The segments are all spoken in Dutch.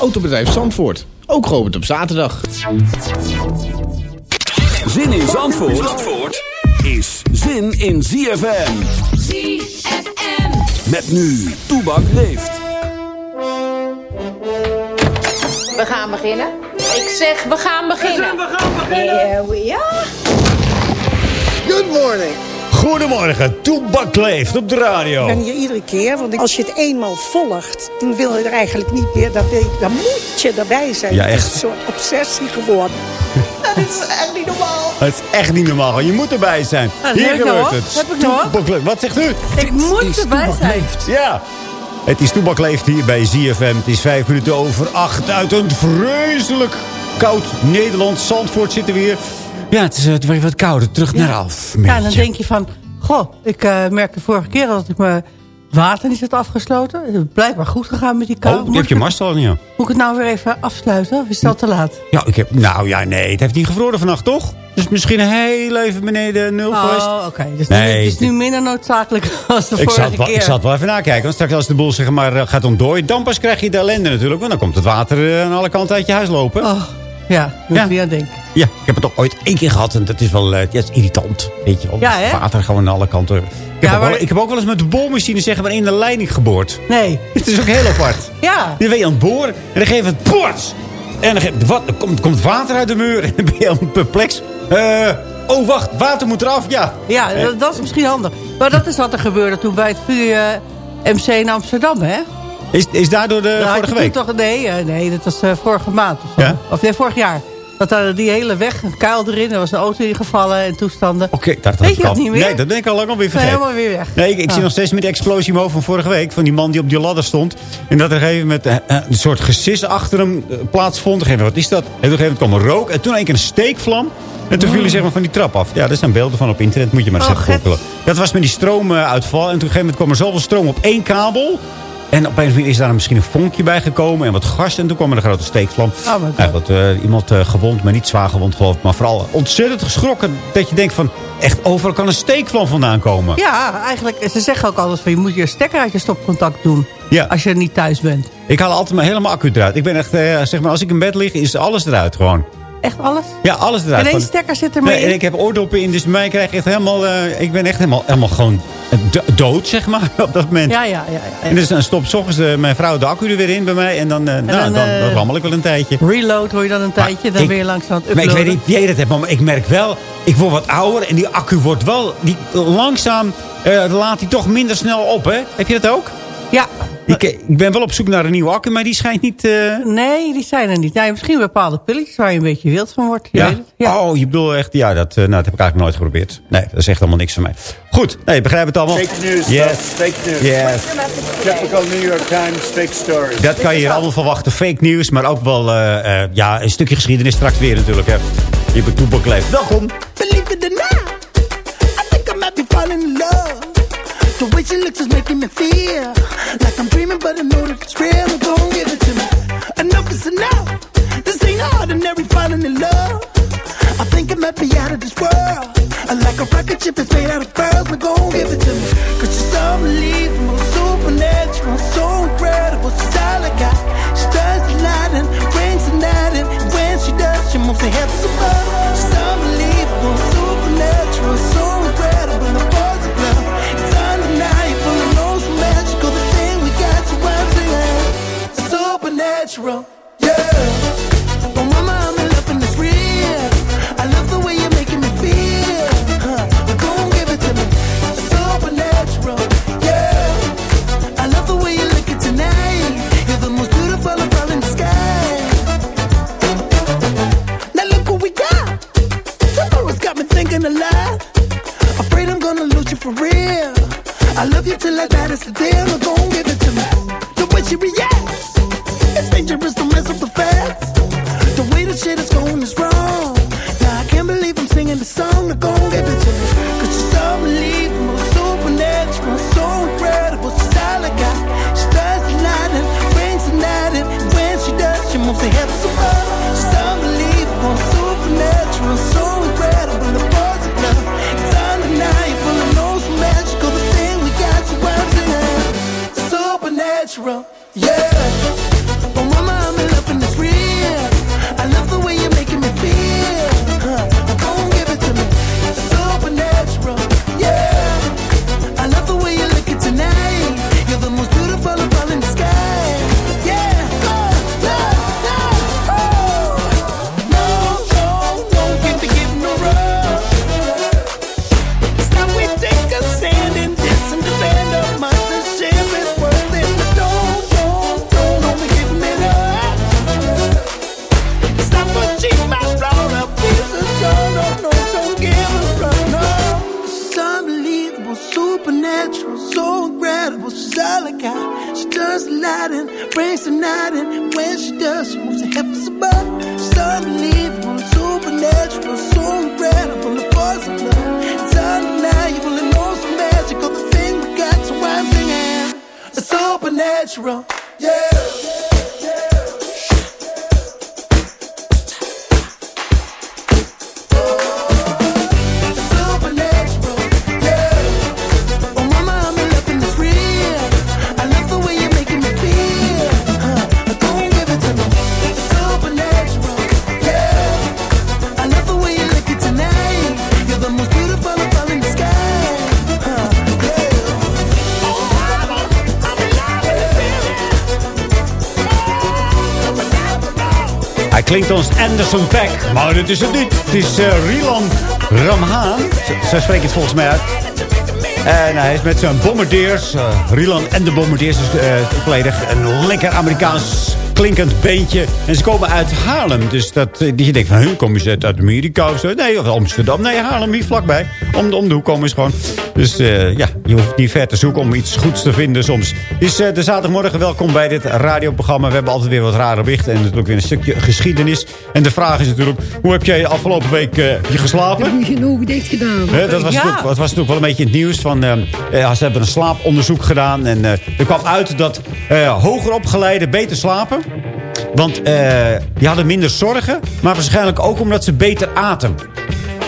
Autobedrijf Zandvoort, ook geopend op zaterdag. Zin in Zandvoort, is zin in ZFM. ZFM. Met nu, Toebak leeft. We gaan beginnen. Ik zeg, we gaan beginnen. We gaan beginnen. Here we are. Good morning. Goedemorgen, Toebak leeft op de radio. Ik ben hier iedere keer, want als je het eenmaal volgt... dan wil je er eigenlijk niet meer, dan, wil je, dan moet je erbij zijn. Ja, Het echt. is een soort obsessie geworden. dat is echt niet normaal. Het is echt niet normaal, je moet erbij zijn. Dat Hier gebeurt het. Heb ik nog. Leeft. Wat zegt u? Ik moet erbij zijn. Ja. Het is Toebak leeft hier bij ZFM. Het is vijf minuten over acht uit een vreselijk koud Nederland. Zandvoort zitten weer. Ja, het is weer wat kouder. Terug naar af. Ja, en dan denk je van... Goh, ik uh, merkte vorige keer dat ik mijn water niet had afgesloten. Het is blijkbaar goed gegaan met die kou. Oh, je hebt je mast al, ja. Moet ik het nou weer even afsluiten? Of is dat te laat? Ja, ik heb, nou ja, nee. Het heeft niet gevroren vannacht, toch? Dus misschien heel even beneden nul geweest. Oh, oké. Okay. Dus nee, het is nu minder noodzakelijk als de ik vorige wel, keer. Ik zat wel even nakijken. Want straks als de boel zeg maar, uh, gaat ontdooien... dan pas krijg je de ellende natuurlijk. Want dan komt het water aan alle kanten uit je huis lopen. Oh, ja, moet ja. je aan denken. Ja, ik heb het toch ooit één keer gehad. En dat is wel uh, ja, is irritant. Weet je wel. Ja, hè? Water gewoon aan alle kanten. Ik heb, ja, maar... wel, ik heb ook wel eens met de boormachine zeg maar, in de leiding geboord. Nee. Het is ook heel apart. Ja. Dan ben je aan het boren. En dan geef je het poort. En dan, wat, komt, komt water uit de muur. En dan ben je al perplex. Uh, oh, wacht. Water moet eraf. Ja. Ja, eh. dat, dat is misschien handig. Maar dat is wat er gebeurde toen bij het VU MC in Amsterdam, hè? Is, is daardoor de nou, vorige week? Toch, nee, nee, dat was uh, vorige maand. Of, zo. Ja? of nee, vorig jaar. Dat daar die hele weg, een kuil erin, er was een auto ingevallen en toestanden. Oké, okay, dat Weet je dat niet meer? Nee, dat ben ik al lang alweer nee, vergeten. helemaal weer weg. Nee, ik, ik ah. zie nog steeds met de explosie hoofd van vorige week. Van die man die op die ladder stond. En dat er een gegeven moment uh, een soort gesis achter hem plaatsvond. Gegeven, wat is dat? En op een gegeven moment kwam er rook. En toen een keer een steekvlam. En toen oh. viel hij zeg maar, van die trap af. Ja, er zijn beelden van op internet. Moet je maar eens oh, even googelen. Dat was met die stroomuitval. En toen op een gegeven moment kwam er zoveel stroom op één kabel. En op een is daar misschien een vonkje bij gekomen. En wat gas. En toen kwam er een grote steekvlam. Oh wat, uh, iemand uh, gewond, maar niet zwaar gewond geloof ik. Maar vooral ontzettend geschrokken. Dat je denkt van, echt overal kan een steekvlam vandaan komen. Ja, eigenlijk. Ze zeggen ook altijd van, je moet je stekker uit je stopcontact doen. Ja. Als je niet thuis bent. Ik haal altijd maar helemaal accu eruit. Ik ben echt, uh, zeg maar, als ik in bed lig, is alles eruit gewoon. Echt alles? Ja, alles eruit. En één stekker zit er mee nee, en ik heb oordoppen in, dus mij krijg ik echt helemaal... Uh, ik ben echt helemaal, helemaal gewoon dood, zeg maar, op dat moment. Ja, ja, ja. ja. En dus dan stopt ochtends uh, mijn vrouw de accu er weer in bij mij. En dan, uh, en nou, dan, dan, rammel ik wel een tijdje. Reload hoor je dan een tijdje, dan ik, ben je langzaam aan het Maar uploaden. ik weet niet wie je dat hebt, maar ik merk wel... Ik word wat ouder en die accu wordt wel... Die, langzaam laat die toch minder snel op, hè? Heb je dat ook? Ja. Ik, ik, ben wel op zoek naar een nieuwe accu, maar die schijnt niet... Uh... Nee, die zijn er niet. Ja, misschien bepaalde pilletjes waar je een beetje wild van wordt. Je ja? het. Oh, je bedoelt echt... Ja, dat, uh, nou, dat heb ik eigenlijk nooit geprobeerd. Nee, dat is echt allemaal niks van mij. Goed, nee, ik begrijp het allemaal. Fake news, yes. Fake news. Yes. Typical New York Times fake stories. Dat kan je hier allemaal verwachten. Fake nieuws, maar ook wel uh, ja, een stukje geschiedenis straks weer natuurlijk. Hè. Je bent Toepak leeft. Welkom. Believe it or not, I think I might be falling in love. The way she looks is making me feel like I'm dreaming, but I know that it's real. And give it to me. Enough is enough. This ain't ordinary falling in love. I think might be out of this world. I Like a rocket ship that's made out of pearls, now go and give it to me. Cause she's unbelievable, supernatural, so incredible. She's all I got. She does the night and brings the night, and when she does, she moves the heavens above. She's supernatural, yeah. Oh mama, I'm in love and it's real. I love the way you're making me feel. Huh? Go and give it to me. Supernatural, yeah. I love the way you look at tonight. You're the most beautiful of all in the sky. Now look what we got. Tomorrow's got me thinking a lot. Afraid I'm gonna lose you for real. I love you till I die, that's the deal. Klinkt als Anderson Pack, maar dat is het niet. Het is eh, Rilan Ramhaan. Zo, spreek het volgens mij uit. En hij is met zijn bombardiers, uh, Rilan en de bombardiers, is uh, volledig een lekker Amerikaans klinkend beentje. En ze komen uit Haarlem. Dus dat, eh, je denkt van, huh, komen ze uit Amerika of zo? Nee, of Amsterdam. Nee, Haarlem, hier vlakbij. Om, de- om de hoek komen ze gewoon. Dus eh, ja, je hoeft niet ver te zoeken om iets goeds te vinden soms. Eh, de zaterdagmorgen. Welkom bij dit radioprogramma. We hebben altijd weer wat rare berichten. En natuurlijk weer een stukje geschiedenis. En de vraag is natuurlijk, hoe heb jij afgelopen week eh, je geslapen? Heb je ogen dicht gedaan? Dat, was Ja. natuurlijk, dat was natuurlijk wel een beetje het nieuws. Van, eh, eh, ze hebben een slaaponderzoek gedaan. En er kwam uit dat hoger opgeleiden beter slapen. Want die hadden minder zorgen. Maar waarschijnlijk ook omdat ze beter aten.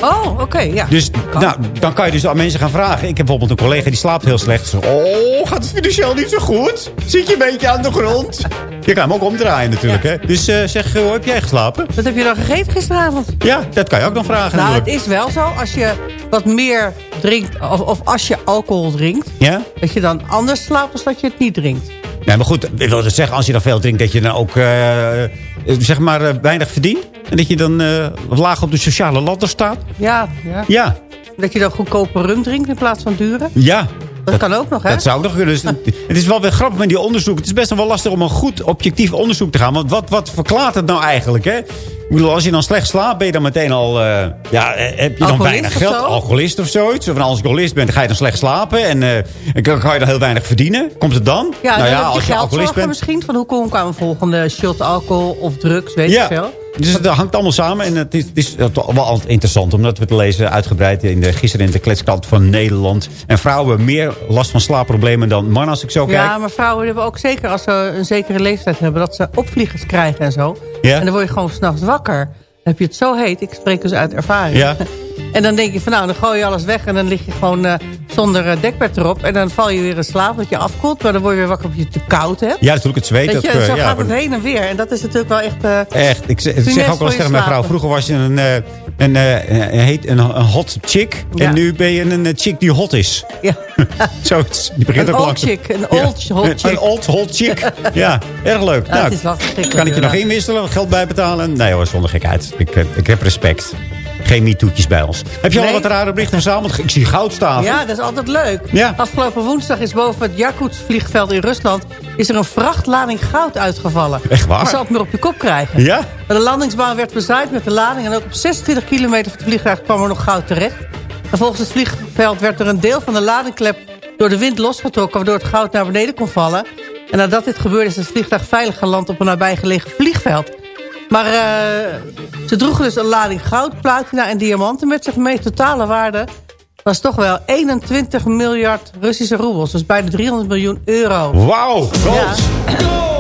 Oh, oké, ja. Dus nou, dan kan je dus aan mensen gaan vragen. Ik heb bijvoorbeeld een collega die slaapt heel slecht. Zegt, oh, gaat het financieel niet zo goed? Zit je een beetje aan de grond? Je kan hem ook omdraaien natuurlijk. Hè? Dus eh, zeg, hoe heb jij geslapen? Wat heb je dan gegeten gisteravond? Ja, dat kan je ook dan vragen. Nou, het natuurlijk. is wel zo, als je wat meer drinkt, of, of als je alcohol drinkt... Ja? dat je dan anders slaapt dan dat je het niet drinkt. Nee, maar goed, ik wil dus zeggen, als je dan veel drinkt, dat je dan ook eh, eh, zeg maar eh, weinig verdient. En dat je dan eh, laag op de sociale ladder staat. Ja, ja. Ja, Dat je dan goedkope rum drinkt in plaats van dure. ja. Dat, kan ook nog, hè? Dat zou ook nog kunnen. Dus het is wel weer grappig met die onderzoek. Het is best wel lastig om een goed objectief onderzoek te gaan. Want wat, wat verklaart het nou eigenlijk, hè? Ik bedoel, als je dan slecht slaapt, ben je dan meteen al... eh, ja, eh, heb je dan weinig geld? Alcoholist of zoiets. Of als je alcoholist bent, dan ga je dan slecht slapen. En, eh, en kan, je dan heel weinig verdienen. Komt het dan? Ja, nou dan ja, heb je als je alcoholist bent... misschien. Van hoe komen we aan een volgende shot alcohol of drugs, weet Ja. ik veel. Dus het hangt allemaal samen. En het is, het is wel altijd interessant. Omdat we te lezen uitgebreid in de, gisteren in de kletskant van Nederland. En vrouwen hebben meer last van slaapproblemen dan mannen als ik zo kijk. Ja, maar vrouwen hebben ook zeker als ze een zekere leeftijd hebben... dat ze opvliegers krijgen en zo. Ja? En dan word je gewoon s'nachts wakker. heb je het zo heet. Ik spreek dus uit ervaring. Ja. En dan denk je van nou, dan gooi je alles weg en dan lig je gewoon eh, zonder uh, dekbed erop. En dan val je weer in slaap, dat je afkoelt. Maar dan word je weer wakker op je te koud hebt. Ja, natuurlijk het zweet. Weet je, dat, uh, zo ja, gaat het heen en weer. En dat is natuurlijk wel echt... echt, ik zeg, ik zeg ook wel eens tegen mijn vrouw. Vroeger was je een, een, een, heet, een, een hot chick. Ja. En nu ben je een, een chick die hot is. Ja. Zo, die begint een ook old chick, een old ja. hot chick. Een old hot chick. ja, erg leuk. Ja, nou, het is wel kan ik je nog inwisselen, geld bijbetalen? Nee hoor, zonder gekheid. Ik, eh, ik heb respect. Geen MeToo'tjes bij ons. Heb je al wat rare berichten verzameld? Ik zie goudstaven. Ja, dat is altijd leuk. Ja. Afgelopen woensdag is boven het Jakutsk vliegveld in Rusland... is er een vrachtlading goud uitgevallen. Echt waar? Je zal het meer op je kop krijgen. Ja? De landingsbaan werd bezaaid met de lading... en ook op 26 kilometer van het vliegtuig kwam er nog goud terecht. En volgens het vliegveld werd er een deel van de ladingklep... door de wind losgetrokken... waardoor het goud naar beneden kon vallen. En nadat dit gebeurde is het vliegtuig veilig geland... op een nabijgelegen vliegveld. Maar eh, ze droegen dus een lading goud, platina en diamanten met zich mee. Totale waarde was toch wel 21 miljard Russische roebels. Dus bijna 300 miljoen euro. Wauw, gold.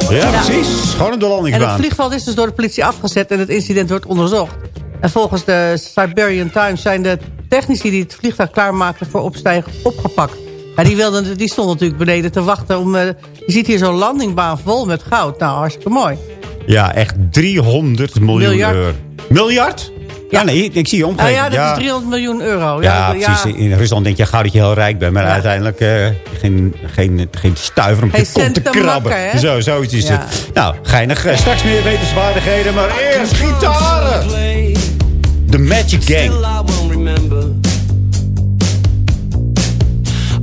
Ja, Ja. precies. Gewoon een En het vliegveld is dus door de politie afgezet en het incident wordt onderzocht. En volgens de Siberian Times zijn de technici die het vliegtuig klaarmaakten voor opstijgen opgepakt. Ja, die, wilden, die stonden natuurlijk beneden te wachten. Om, eh, je ziet hier zo'n landingbaan vol met goud. Nou, hartstikke mooi. Ja, echt 300 miljoen Miljard. euro. Miljard? Ja, nee, ik zie je omgeven. ja, dat is 300 miljoen euro. Ja, precies. In Rusland denk je gauw dat je heel rijk bent. Maar Ja. uiteindelijk eh, geen, geen, geen stuiver om Geen je kont te cent te krabben. makken, hè? Zo, zoiets is Ja. het. Nou, geinig. Eh, Straks meer wetenswaardigheden, maar eerst gitaren. The Magic Gang.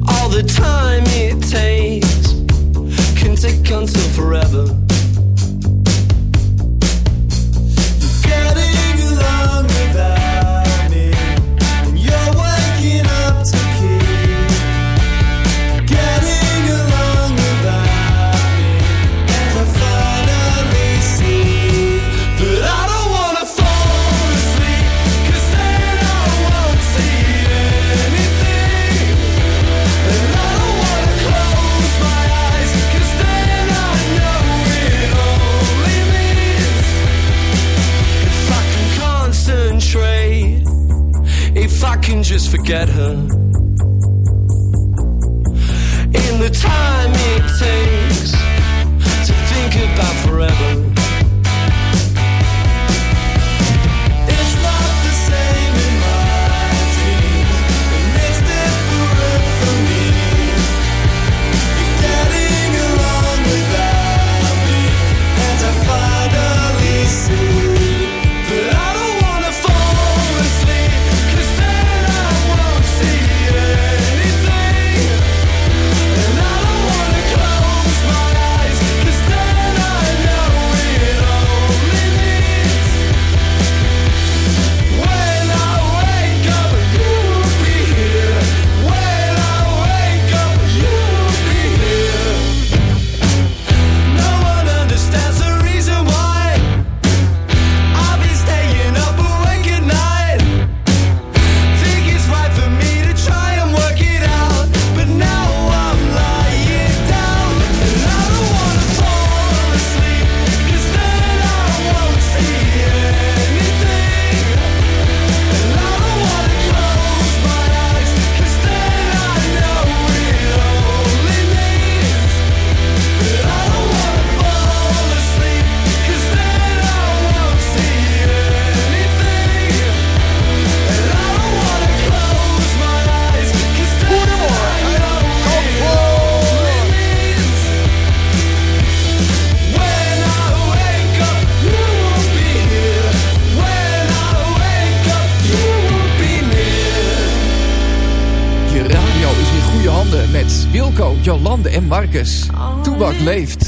All the time it takes. Can take until forever. Just forget her. In the time it takes to think about forever. Toebak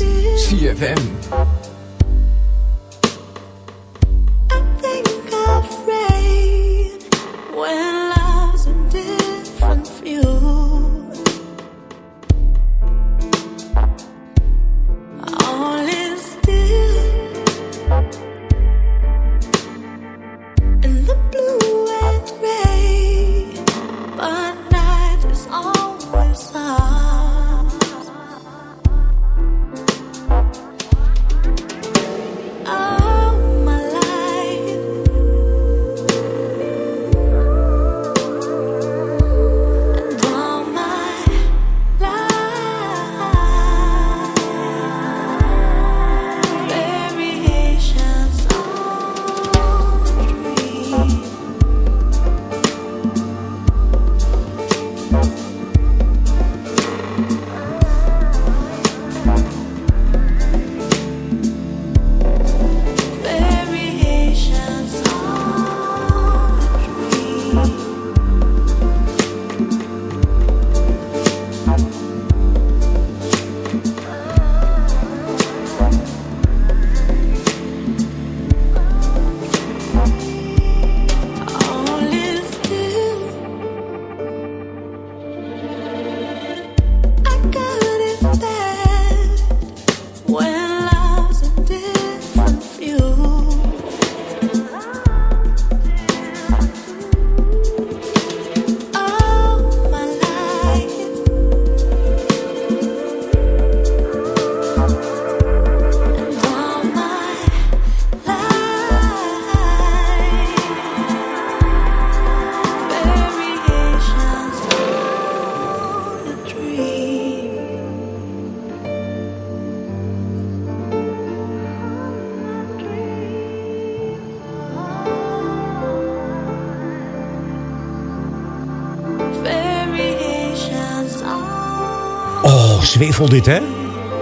gezwevel dit, hè?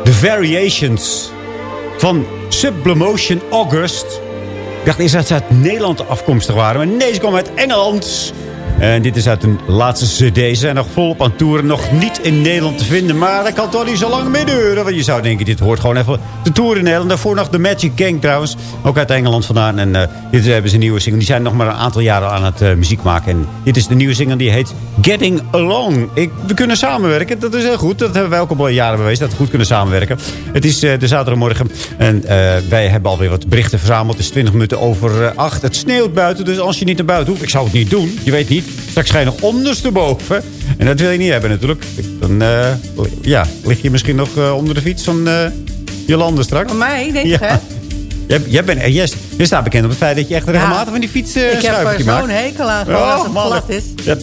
The Variations van Sublimotion August. Ik dacht eerst dat ze uit Nederland afkomstig waren. Maar nee, ze komen uit Engeland. En dit is uit hun laatste cd. Ze zijn nog volop aan toeren. Nog niet in Nederland te vinden. Maar dat kan toch niet zo lang meer duren. Want je zou denken, dit hoort gewoon even de tour in Nederland. Daarvoor nog de Magic Gang trouwens. Ook uit Engeland vandaan. En eh, dit hebben ze een nieuwe single. Die zijn nog maar een aantal jaren aan het eh, muziek maken. En dit is de nieuwe single die heet Getting Along. Ik, we kunnen samenwerken. Dat is heel goed. Dat hebben wij ook jaren bewezen. Dat we goed kunnen samenwerken. Het is eh, de zaterdagmorgen. En wij hebben alweer wat berichten verzameld. Het is 20 minuten over eh, 8. Het sneeuwt buiten. Dus als je niet naar buiten hoeft. Ik zou het niet doen. Je weet niet. Straks ga je nog ondersteboven. En dat wil je niet hebben natuurlijk. Dan eh, ja, lig je misschien nog eh, onder de fiets van eh, Jolande straks. Van mij, denk je, hè? Jij, jij, bent, jij, jij staat bekend op het feit dat je echt regelmatig van die fiets uh, Ik heb er zo'n hekel aan gewoon als het glad is. Ja,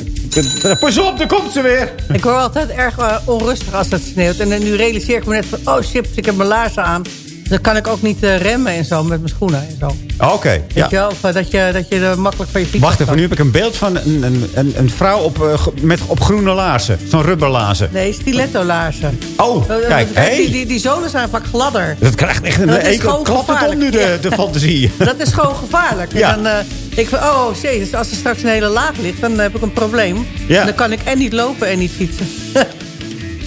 pas op, daar komt ze weer. Ik word altijd erg onrustig als het sneeuwt. En nu realiseer ik me net van, oh shit, ik heb mijn laarzen aan. Dan kan ik ook niet eh, remmen en zo met mijn schoenen en zo. Oké, Weet ja. je wel? Of eh, dat je, dat je er makkelijk van je fiets Wacht even, nu heb ik een beeld van een, een, een, een vrouw op, eh, met, op groene laarzen. Zo'n rubberlaarzen. Nee, stiletto laarzen. Oh, kijk, die, hey. die, die zolen zijn vaak gladder. Dat krijgt echt een enkel klap om nu de, de fantasie. Dat is gewoon gevaarlijk. Ja. En dan eh, ik van, oh jezus, als er straks een hele laag ligt, dan heb ik een probleem. Ja. En dan kan ik en niet lopen en niet fietsen.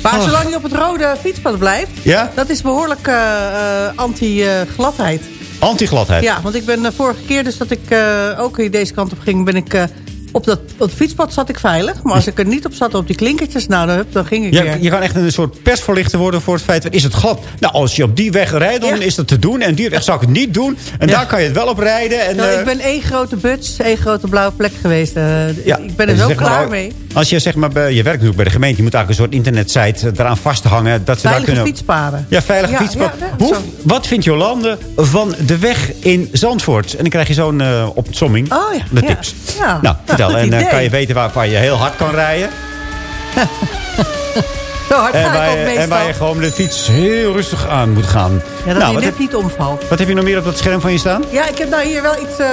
maar zolang je op het rode fietspad blijft, Ja? dat is behoorlijk eh, eh, anti-gladheid. Anti-gladheid. ja, want ik ben de vorige keer dus dat ik eh, ook hier deze kant op ging, ben ik... eh, op dat op het fietspad zat ik veilig. Maar als ik er niet op zat, op die klinkertjes, nou, dan, dan ging ik Ja, weer. je kan echt een soort persverlichter worden voor het feit... is het glad? Nou, als je op die weg rijdt, dan Ja. is dat te doen. En die weg zou ik het niet doen. En Ja. daar kan je het wel op rijden. En, Nou, eh, ik ben één grote buts, één grote blauwe plek geweest. Eh. Ik ben er zo maar, klaar oh, mee. Als je zeg maar, bij, je werkt natuurlijk bij de gemeente... je moet eigenlijk een soort internetsite eh, eraan vasthangen. Dat ze daar kunnen... fietspaden. Ja, veilige Ja, fietspad. ja, ja, Hoe, wat vindt Jolande van de weg in Zandvoort? En dan krijg je zo'n eh opzomming. Oh ja, tips. Ja. Nou, vertel. en dan idee. kan je weten waar, je heel hard kan rijden. Zo hard En ga ik waar, ook je, en waar je gewoon de fiets heel rustig aan moet gaan. Ja, dat nou, je net heb, niet omvalt. wat heb je nog meer op dat scherm van je staan? Ja, ik heb nou hier wel iets, eh,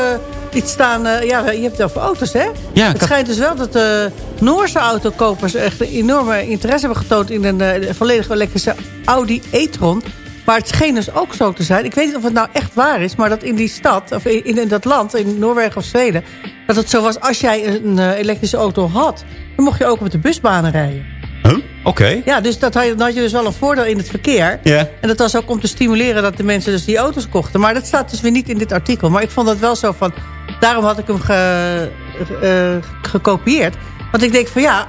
staan. eh, ja, je hebt het over auto's, hè? Ja, het schijnt dus wel dat de Noorse autokopers echt een enorme interesse hebben getoond... in een eh, volledig elektrische Audi e-tron. Maar het scheen dus ook zo te zijn. Ik weet niet of het nou echt waar is, maar dat in die stad, of in, in dat land, in Noorwegen of Zweden... dat het zo was, als jij een eh, elektrische auto had... dan mocht je ook met de busbanen rijden. Huh? Oké. Ja, dus dat had, dan had je dus wel een voordeel in het verkeer. Ja. En dat was ook om te stimuleren dat de mensen dus die auto's kochten. Maar dat staat dus weer niet in dit artikel. Maar ik vond dat wel zo van... Daarom had ik hem ge, eh, gekopieerd. Want ik denk van ja,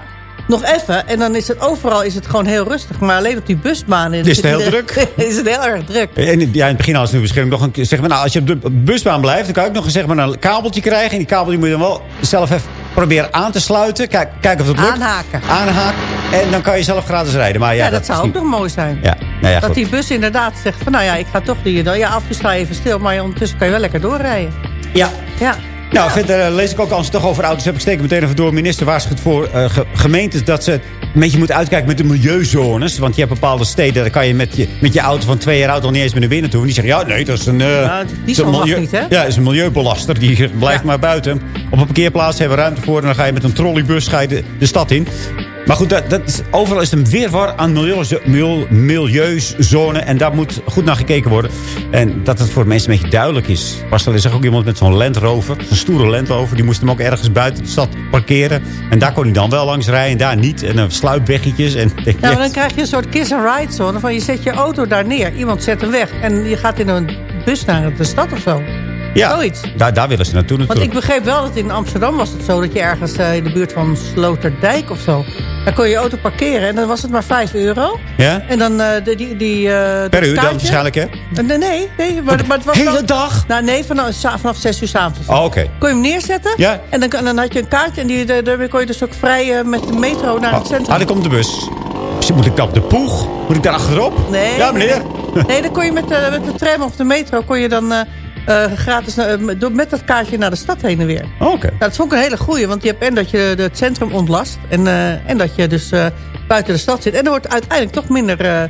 nog even. En dan is het overal is het gewoon heel rustig. Maar alleen op die busbanen... Is het heel druk? is het heel erg druk. En in- ja, in het begin als nu bescherming nog een keer. Zeg maar, nou, als je op de busbaan blijft, dan kan ook nog zeg maar, een kabeltje krijgen. En die kabel die moet je dan wel zelf even proberen aan te sluiten. Kijk, kijken of het lukt. Aanhaken. Aanhaken. En dan kan je zelf gratis rijden. Maar ja, Ja, dat, zou ook nog mooi zijn. Ja, nou ja, dat goed. die bus inderdaad zegt van... nou ja, ik ga toch die... Ja, af en even stil. Maar ondertussen kan je wel lekker doorrijden. Ja. Ja. Nou, verder eh, lees ik ook als het toch over auto's heb. Ik steek meteen even door. Minister waarschuwt voor ge- gemeentes dat ze een beetje moeten uitkijken met de milieuzones. Want je hebt bepaalde steden, daar kan je met je, met je auto van twee jaar oud al niet eens meer naar binnen toe. En die zeggen, ja, nee, dat is een... eh, Ja, die is een niet, hè? Ja, is een milieubelaster. Die blijft maar buiten. Op een parkeerplaats hebben we ruimte voor. En dan ga je met een trolleybus ga je de, de stad in. Maar goed, dat, overal is een weerwar aan milieu, mil- milieuzone. En daar moet goed naar gekeken worden. En dat het voor mensen een beetje duidelijk is. Er is ook iemand met zo'n Land Rover. Zo'n stoere Land Rover. Die moest hem ook ergens buiten de stad parkeren. En daar kon hij dan wel langs rijden. En daar niet. En dan sluipweggetjes. En, Ja, maar dan krijg je een soort kiss-and-ride zone. Van je zet je auto daar neer. Iemand zet hem weg. En je gaat in een bus naar de stad of zo. ja, Zoiets. Daar, daar willen ze naartoe Want natuurlijk. ik begreep wel dat in Amsterdam was het zo... dat je ergens eh, in de buurt van Sloterdijk of zo... daar kon je je auto parkeren en dan was het maar 5 euro. Ja? En dan eh, de, die... die dat Per uur dan waarschijnlijk, hè? Eh, Nee, nee. nee maar, maar het was Hele dan- dag? Nou, nee, vanaf, vanaf 6 uur s'avonds. Oh, oké. Kon je hem neerzetten. Ja. En dan, dan had je een kaartje. En die, daar- daarmee kon je dus ook vrij met de metro naar het Ah, centrum. ah, daar komt de bus. Moet ik dan op de poeg? Moet ik daar achterop? Nee. Ja, meneer. Nee, nee, dan kon je met de, met de tram of de metro... kon je dan eh, gratis eh, met- door- met dat kaartje naar de stad heen en weer. Oh, Oké. Nou, dat vond ik een hele goeie, want je hebt en dat je het centrum ontlast... en, eh, en dat je dus buiten de stad zit. En er wordt uiteindelijk toch minder,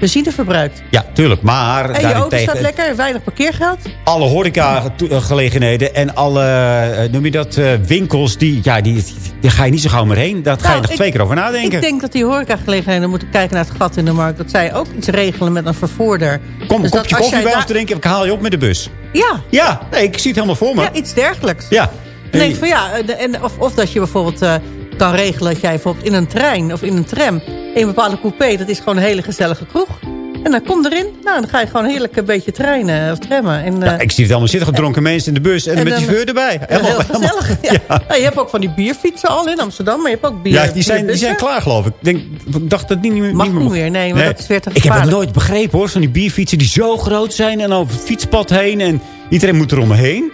benzine verbruikt. Ja, tuurlijk. Maar En je auto staat lekker, weinig parkeergeld. alle horecagelegenheden en alle, eh, noem je dat, eh, winkels, die, ja, die, die ga je niet zo gauw meer heen. Daar ga je Nou, nog ik- twee keer over nadenken. Ik denk dat die horecagelegenheden moeten kijken naar het gat in de markt. Dat zij ook iets regelen met een vervoerder. Kom, een Dus dat kopje koffie bij ons drinken, ik haal je op met de bus. Ja, Ja, nee, ik zie het helemaal voor me. ja, iets dergelijks. Ja. Dan denk ik van ja, en, of, of dat je bijvoorbeeld eh, kan regelen dat jij bijvoorbeeld in een trein of in een tram... een bepaalde coupé, dat is gewoon een hele gezellige kroeg. En dan kom erin, nou dan ga je gewoon heerlijk een beetje treinen of trammen. En, Ja, eh, ik zie het allemaal zitten, gedronken mensen in de bus en, en met die dan- chauffeur erbij. ja, heel gezellig. Ja. Nou, je hebt ook van die bierfietsen al in Amsterdam, maar je hebt ook bier Ja, die zijn, die zijn klaar geloof ik. Ik, denk, ik dacht dat die niet meer Mag niet meer niet nee, maar dat is weer te Ik heb het nooit begrepen hoor, van die bierfietsen die zo groot zijn en over het fietspad heen en iedereen moet er omheen.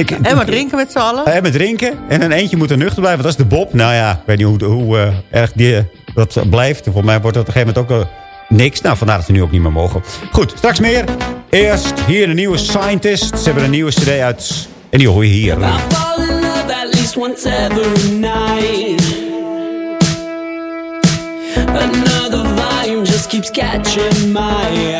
Ik, En maar drinken met z'n allen. En met drinken. En een eentje moet er nuchter blijven. Dat is de Bob. Nou ja, ik weet niet hoe, hoe eh, erg die, eh, dat blijft. Volgens mij wordt dat op een gegeven moment ook eh, niks. Nou, vandaar dat we nu ook niet meer mogen. Goed, straks meer. Eerst hier een nieuwe Scientist. Ze hebben een nieuwe cd uit. En die hoor je hier. I fall in love at least once every night. Another volume just keeps catching my eye.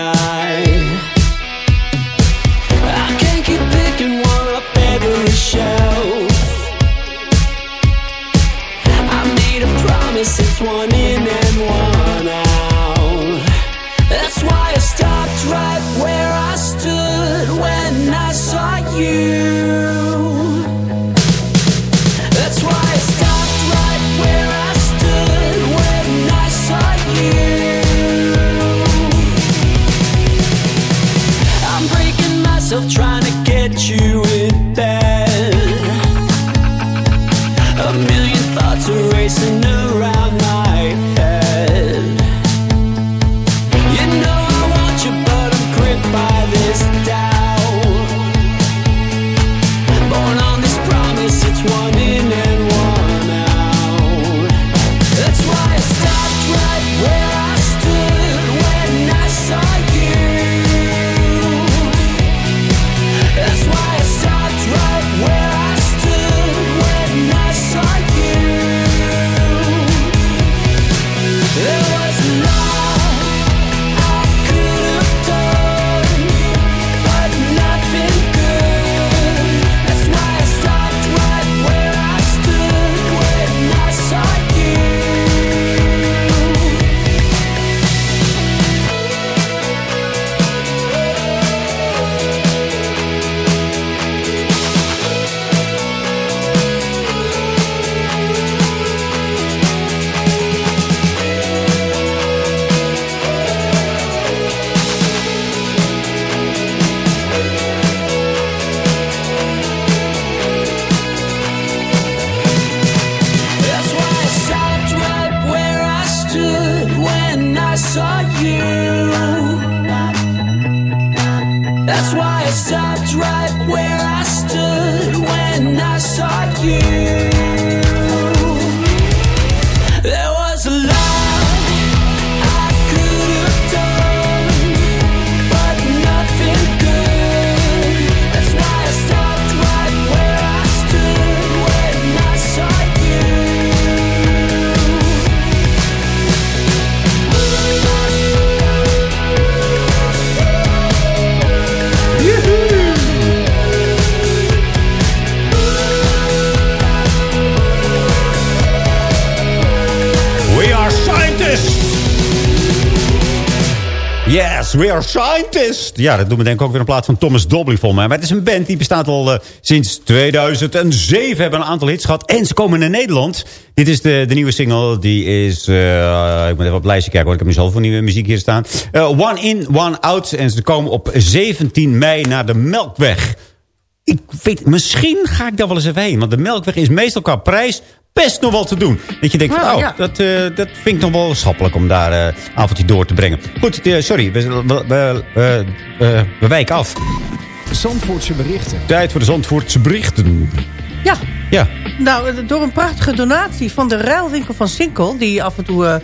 Stopped right where I stood when I saw you. We are scientists! Ja, dat doen we denk ik ook weer in plaats van Thomas Dobley volgens mij. Maar het is een band die bestaat al eh, sinds 2007. Hebben een aantal hits gehad. En ze komen naar Nederland. Dit is de, de nieuwe single. Die is... eh, ik moet even op lijstje kijken hoor. Ik heb nu zoveel nieuwe muziek hier staan. Eh, one in, one out. En ze komen op 17 mei naar de Melkweg. Ik weet, misschien ga ik daar wel eens even heen. Want de Melkweg is meestal qua prijs best nog wel te doen. Dat je denkt, van, Ja, oh, ja. dat, eh, dat vind ik nog wel schappelijk om daar eh, een avondje door te brengen. Goed, eh, sorry, we, we, we, eh, eh, we wijken af. Zandvoortse berichten. Tijd voor de Zandvoortse berichten. Ja, Ja, nou, door een prachtige donatie van de ruilwinkel van Sinkel... die af en toe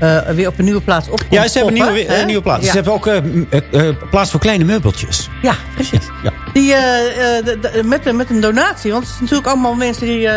eh, weer op een nieuwe plaats op Ja, ze hebben een nieuwe, plaats. Ja. Ze hebben ook eh, eh, plaats voor kleine meubeltjes. Ja, precies. Ja. Die, met, met een donatie. Want het is natuurlijk allemaal mensen die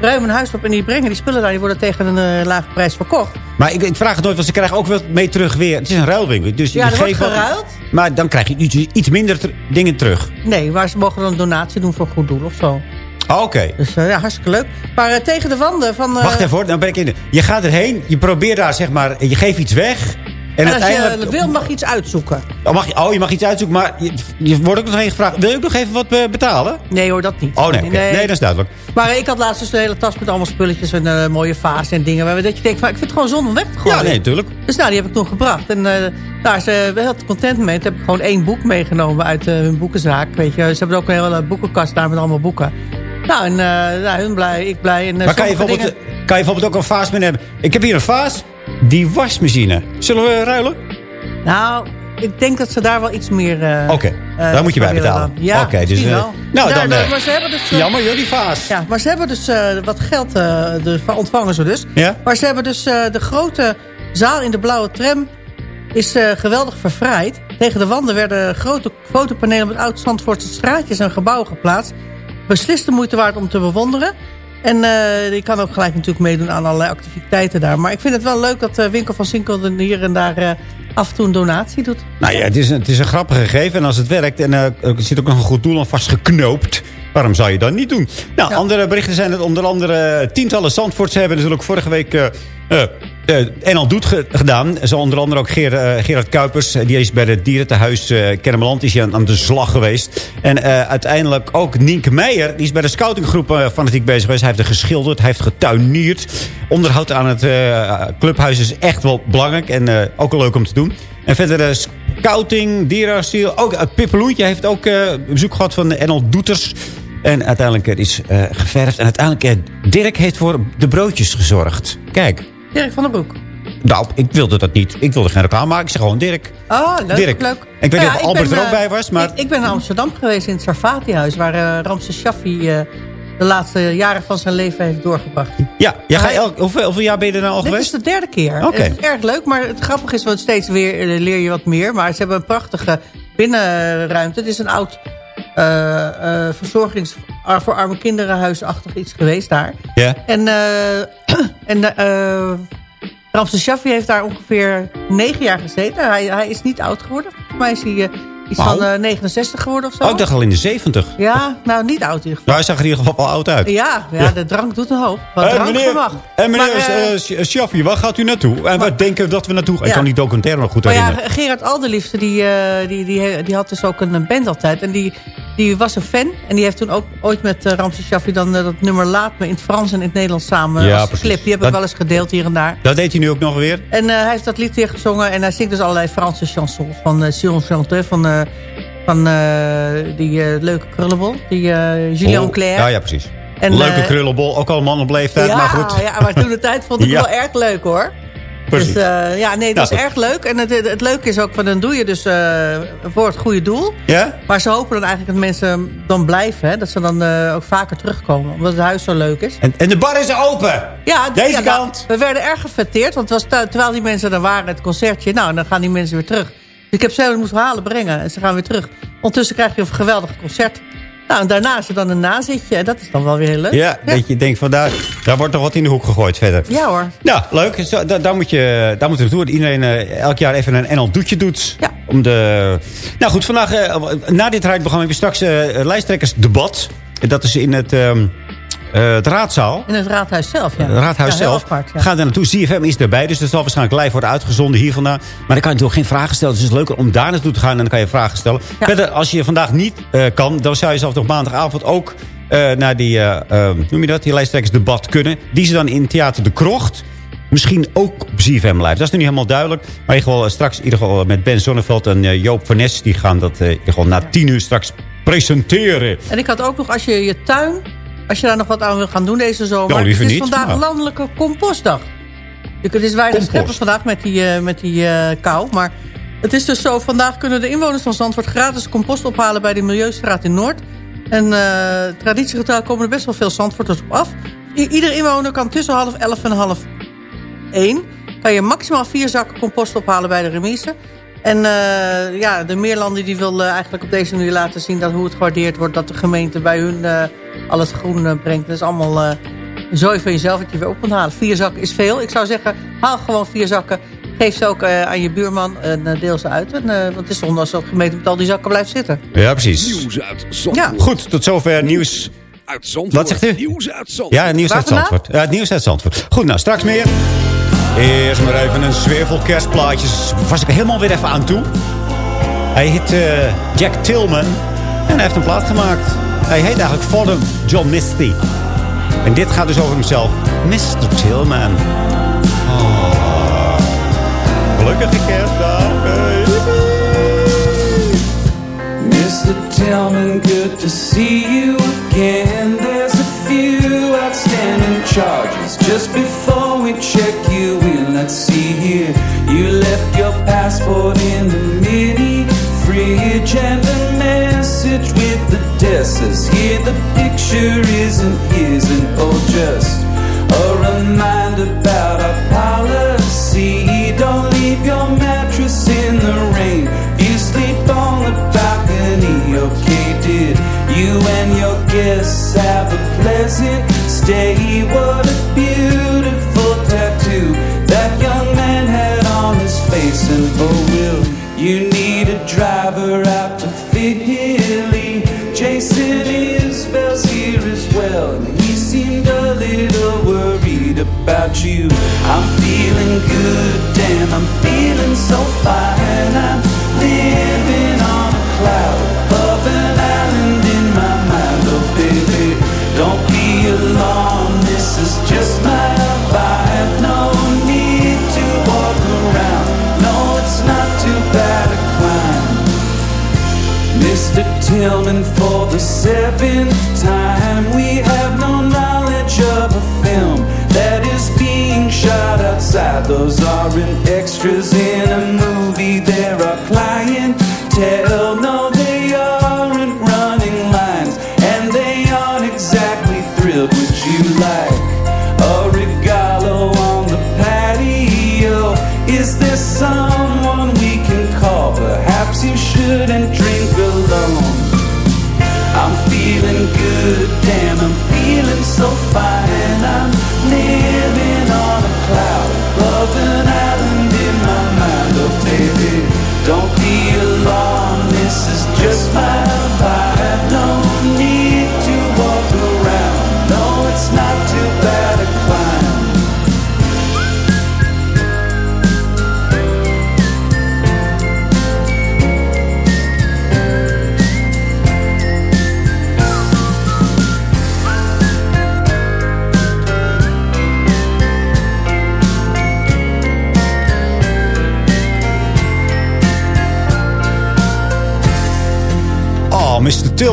ruim een huis op en die brengen die spullen daar. Die worden tegen een lage prijs verkocht. Maar ik, ik vraag het nooit, want ze krijgen ook wel mee terug weer. Het is een ruilwinkel. Dus Ja, je er wordt geeft wat- geruild. Maar dan krijg je iets, iets minder ter- dingen terug. Nee, maar ze mogen dan een donatie doen voor een goed doel of zo. Ah, Oké. Dus eh, ja, hartstikke leuk. Maar eh, tegen de wanden van... eh, Wacht even hoor, dan ben ik in. Je gaat erheen, je probeert daar zeg maar, je geeft iets weg. En, En als uiteindelijk... je wil, mag je iets uitzoeken. Oh, mag je, oh, je mag iets uitzoeken, maar je, je wordt ook nog even gevraagd. Wil je ook nog even wat betalen? Nee hoor, dat niet. Oh nee, nee. dat is duidelijk. Maar ik had laatst dus een hele tas met allemaal spulletjes en mooie vaas en dingen. Waar dat je denkt, van, ik vind het gewoon zonde om weg te gooien. Ja, nee, natuurlijk. Dus nou, die heb ik toen gebracht. En daar is ze wel heel content mee. Toen heb ik gewoon één boek meegenomen uit hun boekenzaak. Weet je. Ze hebben ook een hele boekenkast daar met allemaal boeken. Nou, en eh, nou, hun blij, ik blij. En, eh, Maar kan je, bijvoorbeeld, dingen- kan je bijvoorbeeld ook een vaas meenemen? Ik heb hier een vaas, die wasmachine. Zullen we ruilen? Nou, ik denk dat ze daar wel iets meer... eh, Oké, daar moet je bij betalen. dan. Ja, Oké, dus, nou, dan, maar ze hebben dus, Jammer, jullie vaas. Ja, maar ze hebben dus wat geld dus, ontvangen ze dus. Ja? Maar ze hebben dus de grote zaal in de blauwe tram is geweldig verfraaid. Tegen de wanden werden grote fotopanelen met oud-Zandvoortse straatjes en gebouwen geplaatst. Beslist de moeite waard om te bewonderen. En eh je kan ook gelijk natuurlijk meedoen aan allerlei activiteiten daar. Maar ik vind het wel leuk dat de winkel van Sinkel hier en daar eh, af en toe een donatie doet. Nou ja, het is, een- het is een grappig gegeven. En als het werkt en eh, er zit ook nog een goed doel aan vastgeknoopt... waarom zou je dat niet doen? Nou, andere berichten zijn het onder andere... tientallen Zandvoortse hebben natuurlijk vorige week... en al doet ge- gedaan. Zo onder andere ook Ger, Gerard Kuipers. Die is bij het dierentehuis eh Kermeland is aan, aan de slag geweest. En uiteindelijk ook Nienke Meijer. Die is bij de scoutinggroep fanatiek bezig geweest. Hij heeft er geschilderd. Hij heeft getuinierd. Onderhoud aan het clubhuis is echt wel belangrijk. En ook wel leuk om te doen. En verder scouting, dierenasiel. Ook uh, Pippeloentje heeft ook bezoek gehad van Enel Doeters. En uiteindelijk eh, is eh, geverfd. En uiteindelijk eh, Dirk heeft voor de broodjes gezorgd. Kijk. Dirk van der Broek. Nou, ik wilde dat niet. Ik wilde geen reclame maken. Ik zeg gewoon Dirk. Oh, leuk, Dirk. leuk. Ik weet niet of ja, Albert ben, er ook bij was, maar- Ik, ik ben in Amsterdam geweest in het Sarfati-huis... waar eh, Ramses Shaffi de laatste jaren van zijn leven heeft doorgebracht. Ja, jij gaat Hij- elk, hoeveel, hoeveel jaar ben je er nou al Dit geweest? is de derde keer. Oké. Het is erg leuk, maar het grappige is... want steeds weer leer je wat meer. Maar ze hebben een prachtige binnenruimte. Het is een oud verzorgings... voor arme kinderen huisachtig iets geweest daar. Ja. En, eh en eh Ramses Shaffi heeft daar ongeveer negen jaar gezeten. Hij, hij is niet oud geworden. Volgens mij is hij eh, iets Wauw. van eh, 69 geworden of zo. Oh, ik dacht al in de 70. Ja, nou niet oud in ieder geval. Nou, hij zag er in ieder geval wel oud uit. Ja, ja, Ja. de drank doet een hoop. Wat En drank meneer, verwacht. en meneer eh, eh, Sh- Shaffi, waar gaat u naartoe? En waar denken we dat we naartoe gaan? Ik Ja. kan die documentaire nog goed Maar ja, herinneren. Gerard Alderliefste, die, eh, die, die, die had dus ook een band altijd. En die, die was een fan. En die heeft toen ook ooit met uh, Ramses Shaffi dan eh, dat nummer Laat Me in het Frans en in het Nederlands samen Ja, als precies. clip. Die heb Dat- ik wel eens gedeeld hier en daar. Dat deed hij nu ook nog weer. En eh, hij heeft dat lied weer gezongen. En hij zingt dus allerlei Franse chansons. Van Sion Chanteur, van, eh, van eh, die eh, leuke krullenbol. Die eh, Julien Oh, Clerc. Ja, ja, precies. En, Leuke eh, krullenbol, ook al man op leeftijd, ja, maar goed. Ja, maar toen de tijd vond ik Ja. wel erg leuk hoor. Precies. Dus eh, ja, nee, het was goed. erg leuk. En het, het, het leuke is ook, van, dan doe je dus eh, voor het goede doel. Ja? Maar ze hopen dan eigenlijk dat mensen dan blijven. Hè? Dat ze dan eh, ook vaker terugkomen. Omdat het huis zo leuk is. En, en de bar is open. Ja, Deze nou, kant. we werden erg gefeteerd. Want het was terwijl die mensen er waren, het concertje. Nou, en dan gaan die mensen weer terug. Dus ik heb ze moeten halen, brengen. En ze gaan weer terug. Ondertussen krijg je een geweldig concert. Nou, en daarna is er dan een nazitje. En dat is dan wel weer heel leuk. Ja, dat je denkt van daar, daar wordt nog wat in de hoek gegooid verder. Ja hoor. Nou, leuk. Zo, da- daar, moet je, daar moeten we naartoe. Dat iedereen eh, elk jaar even een NL doetje doet. Ja. Om de... Nou goed, vandaag, eh, na dit rijprogramma heb je straks eh lijsttrekkersdebat. En Dat is in het, ehm, eh, het raadzaal. In het raadhuis zelf, ja. Het raadhuis Ja, zelf. apart, ja. Ga daar naartoe. CFM is erbij, dus dat zal waarschijnlijk live worden uitgezonden hier vandaan. Maar dan kan je natuurlijk geen vragen stellen. Dus het is leuker om daar naartoe te gaan en dan kan je vragen stellen. Verder, als je vandaag niet eh, kan, dan zou je zelf nog maandagavond ook eh, naar die, noem je dat, die lijsttrekkersdebat kunnen. Die ze dan in Theater de Krocht. Misschien ook op CFM live. Dat is nu niet helemaal duidelijk. Maar in ieder geval straks in ieder geval met Ben Zonneveld en Joop van Nes. Die gaan dat in ieder geval na tien uur straks presenteren. En ik had ook nog, als je je tuin... Als je daar nog wat aan wil gaan doen deze zomer... Nou, het is niet, vandaag maar- landelijke compostdag. Het is weinig scheppers vandaag met die, eh, met die eh, kou. Maar het is dus zo, vandaag kunnen de inwoners van Zandvoort... gratis compost ophalen bij de Milieustraat in Noord. En eh traditiegetrouw komen er best wel veel Zandvoorters op af. I- ieder inwoner kan tussen half elf en half één... kan je maximaal vier zakken compost ophalen bij de remise. En eh, ja, de Meerlanden die wil eigenlijk op deze manier laten zien... dat hoe het gewaardeerd wordt dat de gemeente bij hun eh, al het groen eh, brengt. Dat is allemaal eh zooi van jezelf dat je weer op kunt halen. Vier zakken is veel. Ik zou zeggen, haal gewoon vier zakken. Geef ze ook eh, aan je buurman en deel ze uit. En, eh, want het is zonde als de gemeente met al die zakken blijft zitten. Ja, precies. Nieuws uit Zandvoort. Ja. Goed, tot zover nieuws. Uit Zandvoort. Wat zegt u? Nieuws uit Zandvoort. Ja, het nieuws uit? Zandvoort. Ja, het nieuws uit Zandvoort. Goed, nou, straks meer. Eerst maar even een sfeervol kerstplaatje. Was ik er helemaal weer even aan toe. Hij heet eh, Jack Tillman. En hij heeft een plaat gemaakt. Hij heet eigenlijk Father John Misty. En dit gaat dus over hemzelf. Mr. Tillman. Oh. Gelukkige kerstdagen. Mr. Tillman, good to see you again. Just before we check you in, let's see here. You left your passport in the mini fridge and a message with the desk says here the picture isn't his and oh just a reminder about about you. I'm feeling good, damn, I'm feeling so fine. I'm living on a cloud above an island in my mind. Oh, baby, don't be alarmed, this is just my vibe. No need to walk around, no, it's not too bad a climb. Mr. Tillman, for the seventh time, we have no Those aren't extras in a movie, they're a clientele.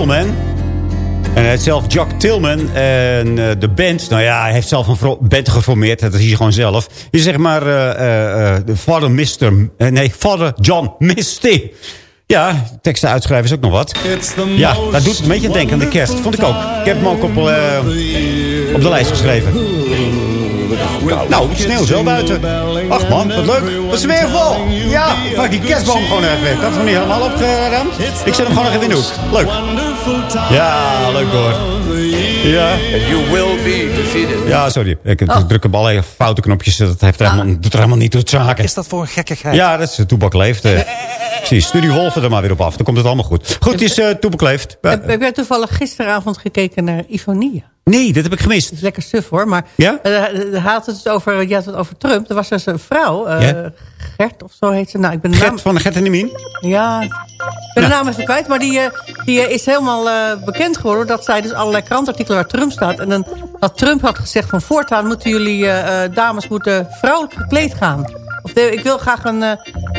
Tillman. En hij heet zelf Jack Tillman. En eh, de band, nou ja, hij heeft zelf een band geformeerd. Dat is hij gewoon zelf. Je zeg maar, eh, eh, de Father eh, nee, Father John Misty. Ja, teksten uitschrijven is ook nog wat. Ja, dat doet het een beetje denken aan de kerst. Vond ik ook. Ik heb hem ook op, op de lijst geschreven. Nou, het sneeuwt wel buiten. Ach man, wat leuk. Het is weer vol. Ja, pak die kerstboom gewoon even. Dat is nog niet helemaal opgeruimd. Ik zet hem gewoon nog even in de hoek. Leuk. Ja, leuk hoor. Ja. You will be defeated. Ja, sorry. Ik druk op allerlei foute knopjes. Dat heeft er helemaal, doet er helemaal niet toe zaken. Is dat voor een gekkigheid? Ja, dat is de Toebak Leeft. eh. Precies, studie Wolven er maar weer op af. Dan komt het allemaal goed. Goed, het is uh, Toebak Leeft. Heb, heb jij toevallig gisteravond gekeken naar Ivonia? Nee, dat heb ik gemist. Het is lekker suf hoor. Maar Ja? eh, hij had het over, je had het over Trump. Er was dus een vrouw, eh, Ja? Gert of zo heet ze. Nou, ik ben de naam, Gert van Gert en de Mien? ja, ik ben de naam even kwijt. Maar die, eh, die eh, is helemaal eh, bekend geworden. Dat zij dus allerlei krantartikelen waar Trump staat. En dan had Trump had gezegd van voortaan moeten jullie dames moeten vrouwelijk gekleed gaan. Of de- ik wil graag een,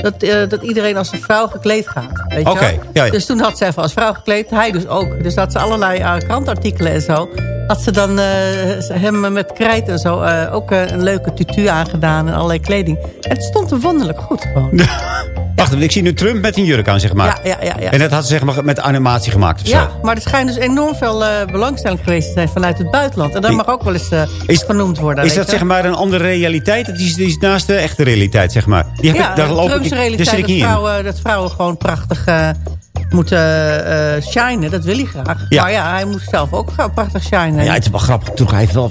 dat, dat iedereen als een vrouw gekleed gaat. Oké, ja, ja. Dus toen had zij even als vrouw gekleed. Hij dus ook. Dus dat ze allerlei eh, krantartikelen en zo. Had ze dan eh, hem met krijt en zo eh, ook eh, een leuke tutu aangedaan en allerlei kleding. En het stond hem wonderlijk goed gewoon. Wacht even, ik zie nu Trump met een jurk aan, zeg maar. Ja, ja, ja, ja. En dat had ze zeg maar met animatie gemaakt of Ja, zo. maar er schijnt dus enorm veel belangstelling geweest te zijn vanuit het buitenland. En dat mag ook wel eens genoemd worden. Is dat zeg maar een andere realiteit? Die is, naast de echte realiteit, zeg maar. Die heb ja, ik, daar Trumps ik, daar realiteit ik dat vrouwen, dat vrouwen gewoon prachtig moeten eh shinen. Dat wil hij graag. Ja. Maar ja, hij moet zelf ook prachtig shinen. Ja, het is wel grappig. Toch, hij heeft wel,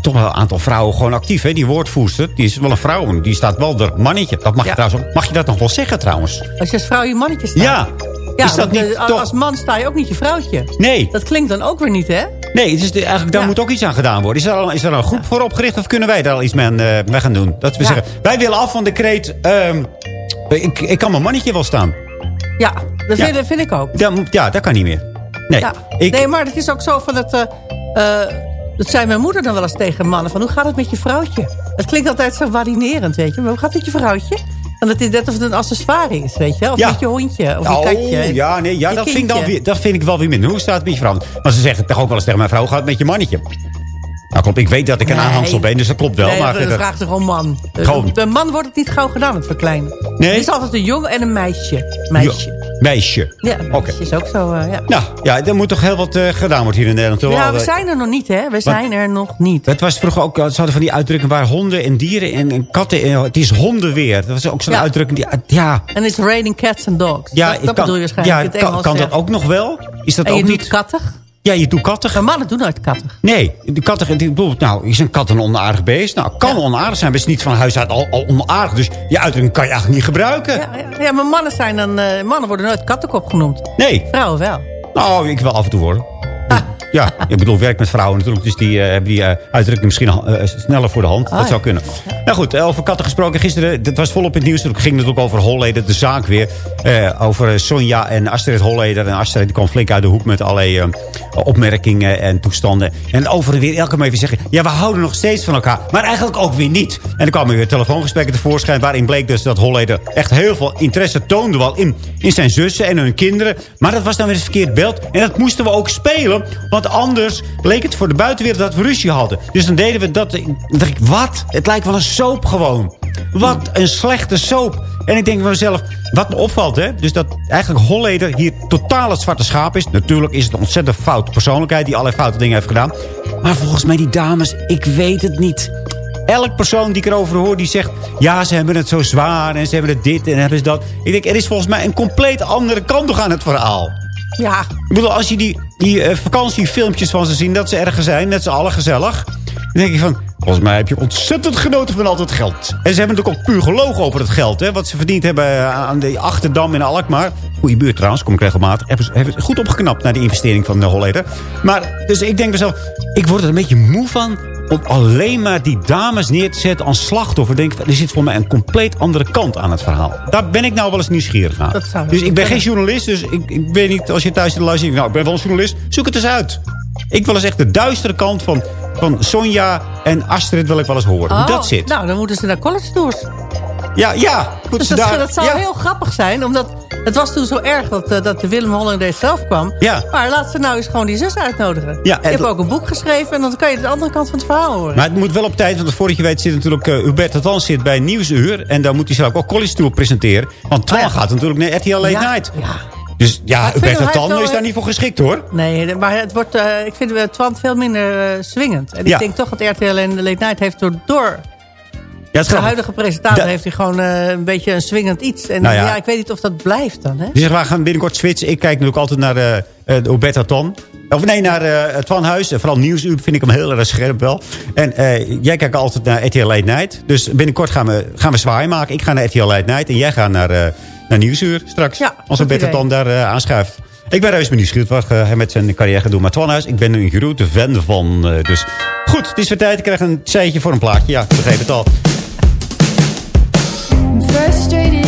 toch wel een aantal vrouwen gewoon actief. Hè? Die woordvoerster, die is wel een vrouw. Die staat wel er mannetje. Dat mag, je trouwens, mag je dat nog wel zeggen trouwens? Als je als vrouw je mannetje staat. Ja. Ja, is dat want, niet eh, toch... als man sta je ook niet je vrouwtje. Nee. Dat klinkt dan ook weer niet, hè? Nee, het is de- eigenlijk, daar Ja. moet ook iets aan gedaan worden. Is er, al, is er al een groep voor opgericht of kunnen wij daar al iets mee, aan, eh, mee gaan doen? Dat we zeggen, wij willen af van de kreet... ehm, ik, ik kan mijn mannetje wel staan. Ja, dat Ja. Vind, vind ik ook. Moet- ja, dat kan niet meer. Nee, Ja. ik, Nee, maar het is ook zo van dat... eh, eh, dat zei mijn moeder dan wel eens tegen mannen. Van, hoe gaat het met je vrouwtje? Het klinkt altijd zo warinerend, weet je. Maar hoe gaat het met je vrouwtje? En dat is net of het een accessoire is, weet je. Of Ja. met je hondje, of je Oh, katje. ja, nee, ja je dat, vind ik dan weer, dat vind ik wel weer minder. Hoe staat het met je vrouw? Maar ze zeggen toch ook wel eens tegen mijn vrouw... gaat het met je mannetje? Nou klopt, ik weet dat ik een Nee. aanhangsel ben, dus dat klopt wel. Nee, maar dat verder- vraagt toch gewoon man. Gewoon. Een man wordt het niet gauw gedaan, het verkleinen. Nee? Het is altijd een jongen en een meisje. Meisje. Jo- meisje. Ja, meisje is ook zo, eh, ja. Nou, ja, er moet toch heel wat eh, gedaan worden hier in Nederland. toch? Ja, we eh, zijn er nog niet, hè. We zijn er nog niet. Het was vroeger ook, ze hadden van die uitdrukkingen waar honden en dieren en, en katten... En, het is hondenweer. Dat was ook zo'n Ja. uitdrukking. Die, ja, En it's raining cats and dogs. ja, dat, kan, bedoel je waarschijnlijk ja, het kan, kan dat ook nog wel? Is dat En je ook doet niet... kattig. Ja, je doet kattig. Maar mannen doen nooit kattig. Nee, die kattig, bedoel, nou, is een kat een onaardig beest? Nou, kan onaardig zijn, maar is niet van huis uit al, al onaardig. Dus die uitdrukking kan je eigenlijk niet gebruiken. Ja, ja, ja, maar mannen, zijn dan, eh, mannen worden nooit kattenkop genoemd. Nee. Vrouwen wel. Nou, ik wel af en toe hoor. Ja, ik bedoel, werk met vrouwen natuurlijk. Dus die eh, hebben die eh, uitdrukking misschien eh, sneller voor de hand. dat Ah, zou kunnen. Nou goed, over katten gesproken. Gisteren, dat was volop in het nieuws. Het ging natuurlijk over Holleder, de zaak weer. Over Sonja en Astrid Holleder. En Astrid die kwam flink uit de hoek met allerlei opmerkingen en toestanden. En over en weer elke keer even zeggen... ja, we houden nog steeds van elkaar. Maar eigenlijk ook weer niet. En er kwamen weer telefoongesprekken tevoorschijn... waarin bleek dus dat Holleder echt heel veel interesse toonde... wel in, in zijn zussen en hun kinderen. Maar dat was dan weer een verkeerd beeld. En dat moesten we ook spelen. Want anders leek het voor de buitenwereld dat we ruzie hadden. Dus dan deden we dat. Dan dacht ik, wat? Het lijkt wel een soap gewoon. Wat een slechte soap. En ik denk van mezelf, wat me opvalt, hè? Dus dat eigenlijk Holleder hier totaal het zwarte schaap is. Natuurlijk is het een ontzettend foute persoonlijkheid... die allerlei foute dingen heeft gedaan. Maar volgens mij die dames, ik weet het niet. Elk persoon die ik erover hoor, die zegt... ja, ze hebben het zo zwaar en ze hebben het dit en hebben ze dat. Ik denk, er is volgens mij een compleet andere kant nog aan het verhaal. Ja. Ik bedoel, als je die, die eh, vakantiefilmpjes van ze zien... dat ze ergens zijn, met z'n allen gezellig... dan denk je van... volgens mij heb je ontzettend genoten van al dat geld. En ze hebben natuurlijk ook puur gelogen over het geld. Hè, wat ze verdiend hebben eh, aan de Achterdam in Alkmaar. Goeie buurt trouwens, kom ik regelmatig. Hebben ze goed opgeknapt naar de investering van de Holleder. Maar, dus ik denk mezelf... ik word er een beetje moe van om alleen maar die dames neer te zetten als slachtoffer. Denk, er zit voor mij een compleet andere kant aan het verhaal. Daar ben ik nou wel eens nieuwsgierig aan. Dat zou Dus ik ben kunnen. geen journalist, dus ik, ik weet niet, als je thuis zit te luisteren... nou, ik ben wel een journalist, zoek het eens uit. Ik wil eens echt de duistere kant van, van Sonja en Astrid wil ik wel eens horen. Hoe Oh, dat zit. Nou, dan moeten ze naar college tours. Ja, ja. Goed, Dus ze dat, daar, dat zou ja. heel grappig zijn, omdat het was toen zo erg dat, eh, dat de Willem Hollander zelf kwam. Ja. Maar laat ze nou eens gewoon die zus uitnodigen. Ja, hebt dat- ook een boek geschreven en dan kan je de andere kant van het verhaal horen. Maar het moet wel op tijd, want voordat je weet zit natuurlijk... Uh, Hubert Tan zit bij Nieuwsuur. En dan moet hij zelf ook College Tour presenteren. Want Twan Oh ja. gaat natuurlijk naar RTL Late Ja, Night. ja. Dus ja, ik Hubert hem, hij Tan heeft is daar niet voor geschikt hoor. Nee, maar het wordt, eh, ik vind Twan veel minder swingend. En ik denk toch dat RTL Late Night heeft door, door Ja, de huidige presentator Da- heeft hij gewoon eh, een beetje een swingend iets. En Nou ja. ja. ik weet niet of dat blijft dan. Hè? We gaan binnenkort switchen. Ik kijk natuurlijk altijd naar eh, de. Of nee, naar het Twan Huis. Vooral Nieuwsuur vind ik hem heel erg scherp wel. En jij kijkt altijd naar RTL Late Night. Dus binnenkort gaan we, gaan we zwaai maken. Ik ga naar RTL Late Night. En jij gaat naar, naar Nieuwsuur straks. Ja, als daar aanschuift. Ik ben reuze benieuwd wat hij met zijn carrière gaat doen. Maar Twan Huis, ik ben een grote fan van. dus goed, het is weer tijd. Ik krijg een seintje voor een plaatje. Ja, begreep het al. frustrated.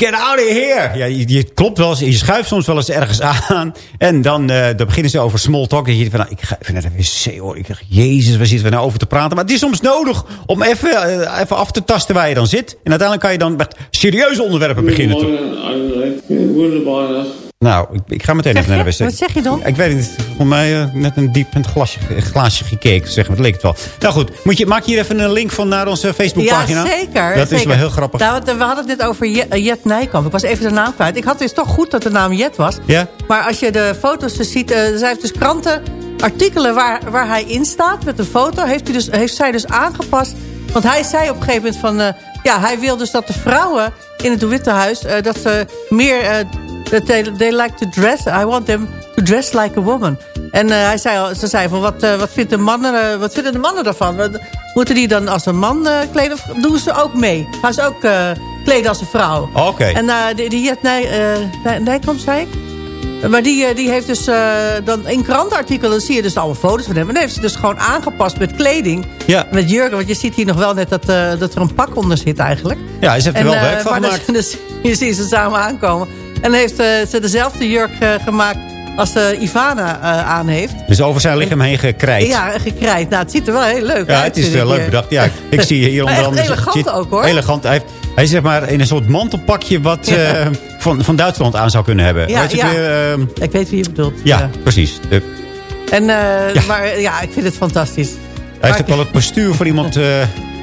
Get out of here. Ja, je, je klopt wel eens, je schuift soms wel eens ergens aan. En dan, eh, dan beginnen ze over small talk. En je denkt van, nou, ik ga even naar de wc hoor. Ik zeg, jezus, waar zitten we nou over te praten? Maar het is soms nodig om even, eh, even af te tasten waar je dan zit. En uiteindelijk kan je dan met serieuze onderwerpen beginnen. te- Nou, ik, ik ga meteen Zeg even naar de wc. Wat zeg je dan? Ik weet niet. Voor mij eh, net een diep in het glasje, glaasje gekeken. Zeg maar, het leek het wel. Nou goed, moet je, maak je hier even een link van naar onze Facebookpagina? Ja, zeker. Dat is wel heel grappig. Nou, eh, we hadden het net over Jet, eh, Jet Nijkamp. Ik was even de naam kwijt. Ik had dus toch goed dat de naam Jet was. Ja? Maar als je de foto's dus ziet... eh zij heeft dus kranten, artikelen waar, waar hij in staat met een foto... Heeft, hij dus, heeft zij dus aangepast. Want hij zei op een gegeven moment van... ja, hij wil dus dat de vrouwen in het Witte Huis... dat ze meer... dat they, they like to dress. I want them to dress like a woman. En eh, hij zei, ze zei van, wat, eh, wat, vindt de mannen, eh, wat vinden de mannen daarvan? Moeten die dan als een man kleden? Of doen ze ook mee? Gaan ze ook kleden als een vrouw? Oké. En die, die Nij- Nijkamp, zei ik? Maar die, die heeft dus dan in krantenartikelen zie je dus allemaal foto's van hem. En dan heeft ze dus gewoon aangepast met kleding. Ja. Met jurken. Want je ziet hier nog wel net dat, dat er een pak onder zit eigenlijk. Ja, ze heeft er wel werk van maar gemaakt. Dus, dus, je ziet ze samen aankomen. En heeft eh, ze dezelfde jurk eh, gemaakt als eh, Ivana aan heeft. Dus over zijn lichaam heen gekrijt. Ja, gekrijt. Nou, het ziet er wel heel leuk Ja, uit. het is ik, leuk bedacht. Ja, ik zie hier onder andere... elegant ook, hoor. Elegant. Hij, heeft, hij is zeg maar in een soort mantelpakje wat Ja. van, van Duitsland aan zou kunnen hebben. Ja, ja. ehm, Ik weet wie je bedoelt. ja, precies. En, Ja. Maar ja, ik vind het fantastisch. hij heeft ook wel het postuur voor iemand...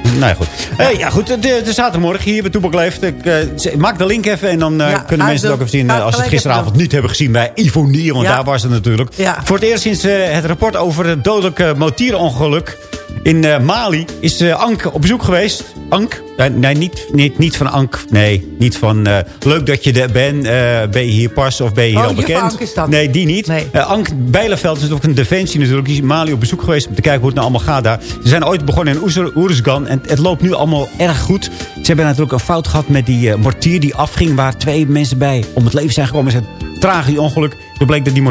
eh nou ja, goed. Eh, ja, goed. De, de zaterdagmorgen hier bij Toepak Leeft. Ik, eh, maak de link even en dan eh, Ja, kunnen mensen het ook even zien. eh, als ze het gisteravond niet hebben gezien bij Ivonie. Want Ja. daar was het natuurlijk. Ja. Voor het eerst sinds eh, het rapport over het dodelijke motierongeluk in eh, Mali... is eh, Ank op bezoek geweest. Ank? Nee, nee, niet, niet, niet van Ank. Nee, niet van eh, leuk dat je er bent. eh, ben je hier pas of ben je hier Oh, al bekend? Ank is dat. Nee, die niet. Eh, Ank Bijleveld is natuurlijk een defensie natuurlijk. Die is in Mali op bezoek geweest om te kijken hoe het nou allemaal gaat daar. Ze zijn ooit begonnen in Oeruzgan en het loopt nu allemaal erg goed. Ze hebben natuurlijk een fout gehad met die eh, mortier die afging... waar twee mensen bij om het leven zijn gekomen. Is een tragisch ongeluk. Toen bleek dat die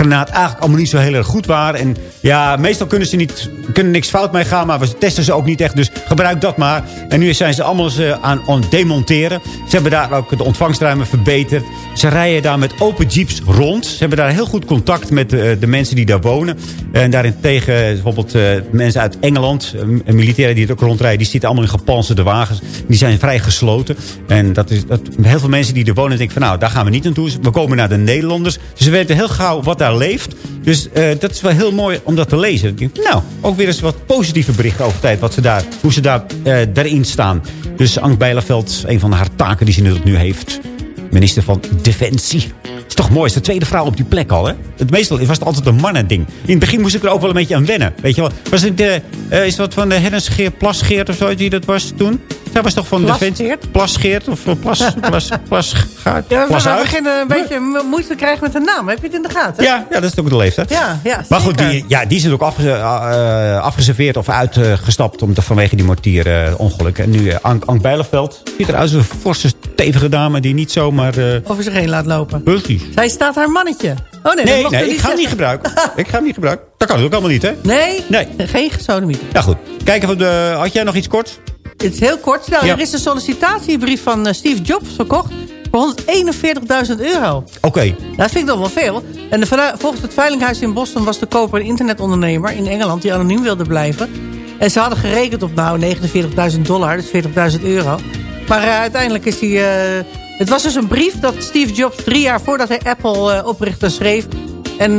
mortiergranaat eigenlijk allemaal niet zo heel erg goed waren. En ja, meestal kunnen ze niet, kunnen niks fout mee gaan, maar we testen ze ook niet echt. Dus gebruik dat maar. En nu zijn ze allemaal eh, aan het demonteren. Ze hebben daar ook de ontvangstruimen verbeterd. Ze rijden daar met open jeeps rond. Ze hebben daar heel goed contact met eh, de mensen die daar wonen. En daarentegen eh, bijvoorbeeld mensen uit Engeland, militairen die het ook rondrijden, die zitten allemaal in gepanzerde wagens. Die zijn vrij gesloten. En dat is, dat, heel veel mensen die er wonen denken van nou, daar gaan we niet naartoe. We komen naar de Nederlanders. Dus ze weten heel gauw wat daar leeft. Dus eh, dat is wel heel mooi om dat te lezen. Nou, ook weer eens wat positieve berichten over tijd. Wat ze daar, hoe ze daar, eh, daarin staan. Dus Ank Bijleveld, een van haar taken die ze natuurlijk nu heeft. Minister van Defensie. is toch mooi. is de tweede vrouw op die plek al, hè? Het meestal was het altijd een mannending. In het begin moest ik er ook wel een beetje aan wennen. Weet je wel? Was het eh, is dat van de Hennisgeert Plasgeert of zo die dat was toen? Zij was toch van Plasgeert? Defensie? Plasgeert of Plas... Plas... Plas... Gaat... Ja, we, we beginnen een beetje mo- moeite te krijgen met de naam. Heb je het in de gaten? Ja, ja, dat is ook de leeftijd. Ja, ja Maar goed, die, ja, die is er ook afge, eh, afgeserveerd of uitgestapt om vanwege die mortierongeluk. en nu eh, Ank, Ank Bijleveld. Ziet eruit als een forse, stevige dame die niet zomaar... eh Over zich heen laat lopen. Precies. Zij staat haar mannetje. Oh nee, Nee, nee, ik ga hem niet gebruiken. ik ga hem niet gebruiken. Dat kan ook allemaal niet, hè? Nee, Nee. geen gesodemiet. Ja, goed. Kijken of de... Had jij nog iets kort? Het is heel kort. Nou, Ja. Er is een sollicitatiebrief van eh, Steve Jobs verkocht voor 141.000 euro. Oké. Dat vind ik nog wel veel. En de, volgens het Veilinghuis in Boston was de koper een internetondernemer in Engeland die anoniem wilde blijven. En ze hadden gerekend op nou 49.000 dollar, dus 40.000 euro. Maar eh, uiteindelijk is hij... eh, het was dus een brief dat Steve Jobs drie jaar voordat hij Apple eh, oprichtte schreef. En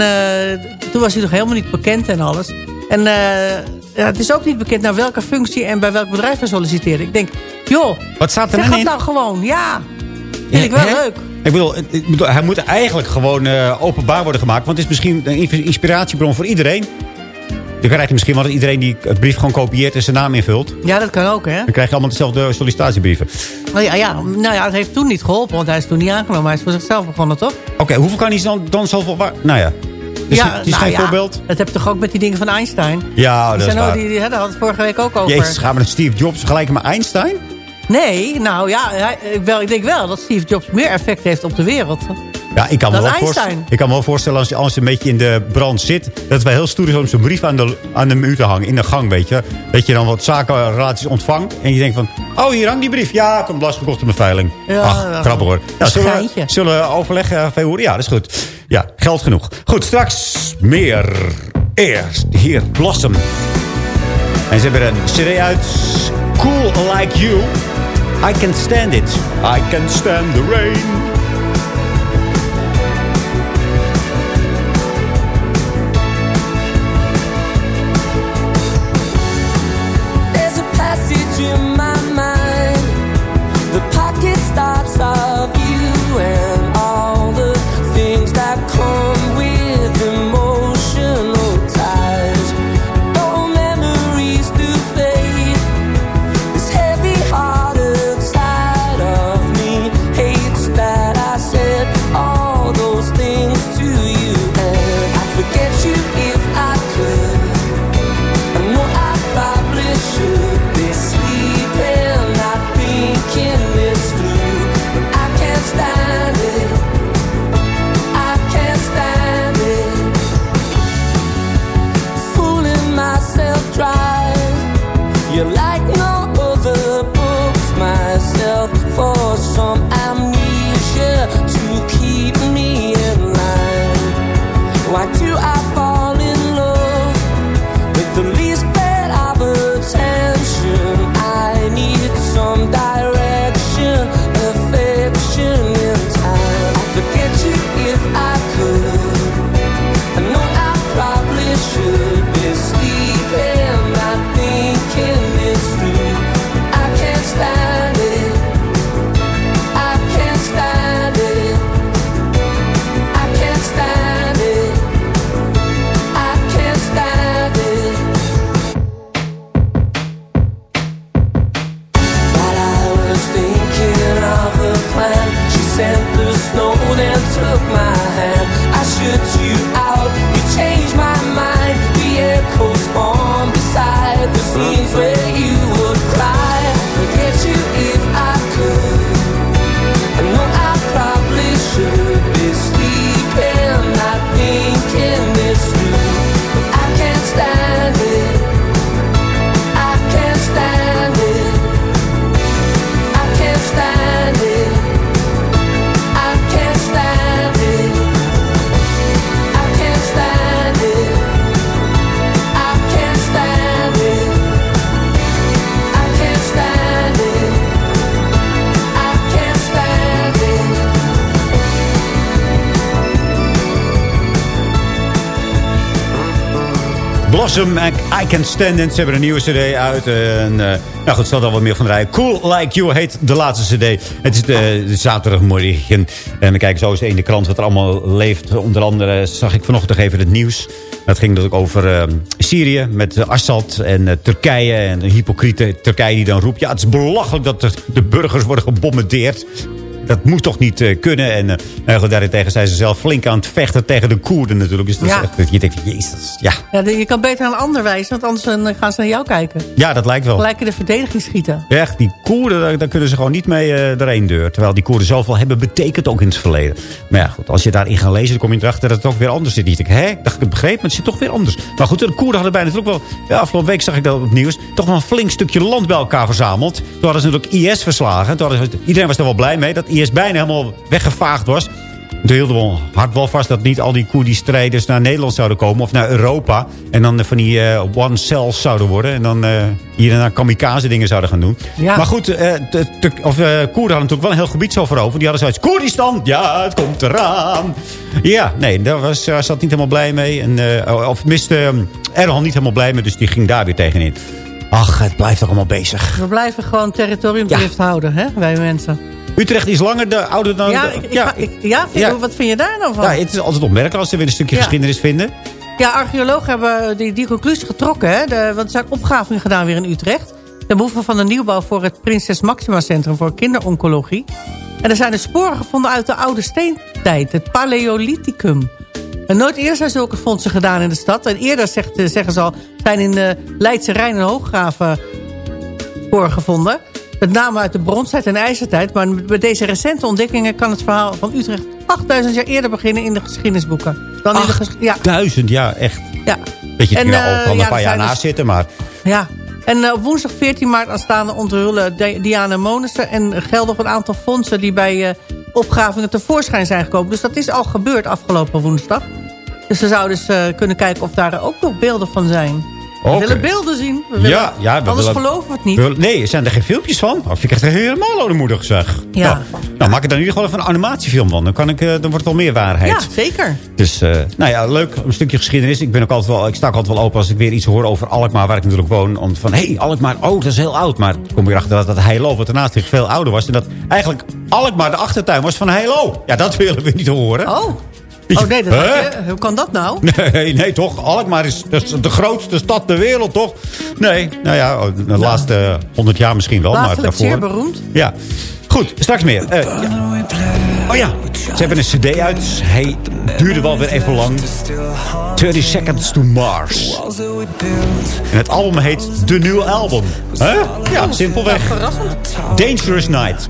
toen was hij nog helemaal niet bekend en alles. En eh, ja, het is ook niet bekend naar welke functie en bij welk bedrijf hij solliciteerde. Ik denk, joh, Wat staat er zeg dan dat in? nou gewoon. Ja, vind ik wel Hè? leuk. Ik bedoel, het- ik bedoel, hij moet eigenlijk gewoon eh, openbaar worden gemaakt. Want het is misschien een in- inspiratiebron voor iedereen. Dan krijg je misschien wel dat iedereen die het brief gewoon kopieert en zijn naam invult. Ja, dat kan ook, hè? Dan krijg je allemaal dezelfde sollicitatiebrieven. Nou ja, ja, nou ja, het heeft toen niet geholpen, want hij is toen niet aangenomen. Hij is voor zichzelf begonnen, toch? Oké, hoeveel kan hij dan, dan zoveel... waar- Nou ja, dus ja, het is nou geen ja, voorbeeld. Dat heb je toch ook met die dingen van Einstein? Ja, die dat is ook, waar. die, die, hadden we het vorige week ook over. Jezus, gaan we naar Steve Jobs vergelijken met Einstein? Nee, nou ja, hij- ik, wel, ik denk wel dat Steve Jobs meer effect heeft op de wereld. Ja, ik kan, me wel voorst- Einstein. ik kan me wel voorstellen als je, als je een beetje in de brand zit... dat wij heel stoer is om zo'n brief aan de, aan de muur te hangen. In de gang, weet je. Dat je dan wat zakenrelaties ontvangt. En je denkt van... Oh, hier hangt die brief. Ja, ik heb hem op mijn veiling. Ja, Ach, ja. grappig hoor. Nou, zullen, we, zullen we overleggen? Horen? Ja, dat is goed. Ja, geld genoeg. Goed, straks meer. Eerst hier Blossom. En ze hebben een cd uit. Cool Like You. I can stand it. I can stand the rain. Blossom, I I Can Stand It. Ze hebben een nieuwe cd uit. En, eh, nou goed, zal er wel meer van draaien. Cool Like You heet de laatste cd. Het is de, zaterdagmorgen. En we kijken zo eens in de krant wat er allemaal leeft. Onder andere zag ik vanochtend even het nieuws. Dat ging natuurlijk over eh, Syrië met Assad en eh, Turkije. En de hypocriete Turkije die dan roept... ja, het is belachelijk dat de, de burgers worden gebombardeerd. Dat moet toch niet eh, kunnen. En uh, goed, daarentegen zijn ze zelf flink aan het vechten tegen de Koerden natuurlijk. Dus dat Ja. is echt, je denkt, jezus, ja. Ja, je kan beter aan een ander wijzen, want anders dan gaan ze naar jou kijken. Ja, dat lijkt wel. Gelijk in de verdediging schieten. Echt, die Koerden, daar, daar kunnen ze gewoon niet mee eh erheen deur. Terwijl die Koerden zoveel hebben betekend ook in het verleden. Maar ja, goed, als je daarin gaat lezen, dan kom je erachter dat het ook weer anders zit. Je denkt, hè, ik dacht ik het begreep, maar het zit toch weer anders. Maar goed, de Koerden hadden bijna natuurlijk wel... Ja, afgelopen week zag ik dat op het nieuws. Toch wel een flink stukje land bij elkaar verzameld. Toen hadden ze natuurlijk IS verslagen. Toen hadden ze- iedereen was er wel blij mee dat IS bijna helemaal weggevaagd was. Toen hielden we hard wel vast dat niet al die Koerdi-strijders naar Nederland zouden komen. Of naar Europa. En dan van die eh, one cells zouden worden. En dan eh, hier en daar kamikaze dingen zouden gaan doen. Ja. Maar goed, eh, of, eh, Koerden hadden natuurlijk wel een heel gebied zo veroverd. Die hadden zoiets, Koerdistan, ja, het komt eraan. Ja, nee, daar was, zat niet helemaal blij mee. En, eh, of miste eh, Erdogan niet helemaal blij mee. Dus die ging daar weer tegenin. Ach, het blijft toch allemaal bezig. We blijven gewoon territoriumdrift houden, hè, wij mensen. Utrecht is langer de, ouder dan... ja, de- ik, ja, ik, ja, vind- ja. wat vind je daar nou van? ja, het is altijd opmerkelijk als ze weer een stukje geschiedenis vinden. Ja, archeologen hebben die, die conclusie getrokken. Hè? De, want er zijn opgravingen gedaan weer in Utrecht. De behoeve van de nieuwbouw voor het Prinses Maxima Centrum voor kinderoncologie. En er zijn er sporen gevonden uit de oude steentijd, het Paleolithicum. En nooit eerder zijn zulke fondsen gedaan in de stad. En eerder, zegt, eh, zeggen ze al, zijn in de Leidse Rijn en Hooggraven sporen gevonden. Met name uit de bronstijd en ijzertijd. Maar met deze recente ontdekkingen kan het verhaal van Utrecht 8000 jaar eerder beginnen in de geschiedenisboeken. Dan in de ges- ja, Duizend, ja, echt. ja. Weet je, En, nou eh, ook al een ja, paar jaar naast dus- zitten, maar... Ja, en eh, op woensdag 14 maart aanstaande onthullen Di- Diana Monissen... en geldig een aantal fondsen die bij eh, opgravingen tevoorschijn zijn gekomen. Dus dat is al gebeurd afgelopen woensdag. Dus we zouden dus kunnen kijken of daar ook nog beelden van zijn. We willen beelden zien. We willen, Ja, ja, we anders willen- geloven we het niet. We- Nee, zijn er geen filmpjes van? Oh, vind ik echt helemaal oudemoedig, zeg. Ja. Nou, nou, maak er dan in ieder geval even een animatiefilm van. Dan, kan ik, eh, dan wordt het wel meer waarheid. Ja, zeker. Dus, eh, nou ja, leuk. Een stukje geschiedenis. Ik, ben ook altijd wel, ik sta ook altijd wel open als ik weer iets hoor over Alkmaar, waar ik natuurlijk woon. Om van, hé, hey, Alkmaar, oh, dat is heel oud. Maar ik kom weer achter dat dat Heilo, wat ernaast veel ouder was. En dat eigenlijk Alkmaar de achtertuin was van Heilo. Ja, dat willen we niet horen. Oh. Oh nee, dat Huh? hoe kan dat nou? Nee, nee, toch? Alkmaar is, is de grootste stad ter wereld, toch? Nee, nou ja, oh, de laatste honderd jaar misschien wel. Maar daarvoor... zeer beroemd. Ja, goed, straks meer. Eh, ja. Oh ja, ze hebben een cd uit. Hij duurde wel weer even lang. 30 Seconds to Mars. En het album heet The New Album. Huh? Ja, simpelweg. Dangerous Night.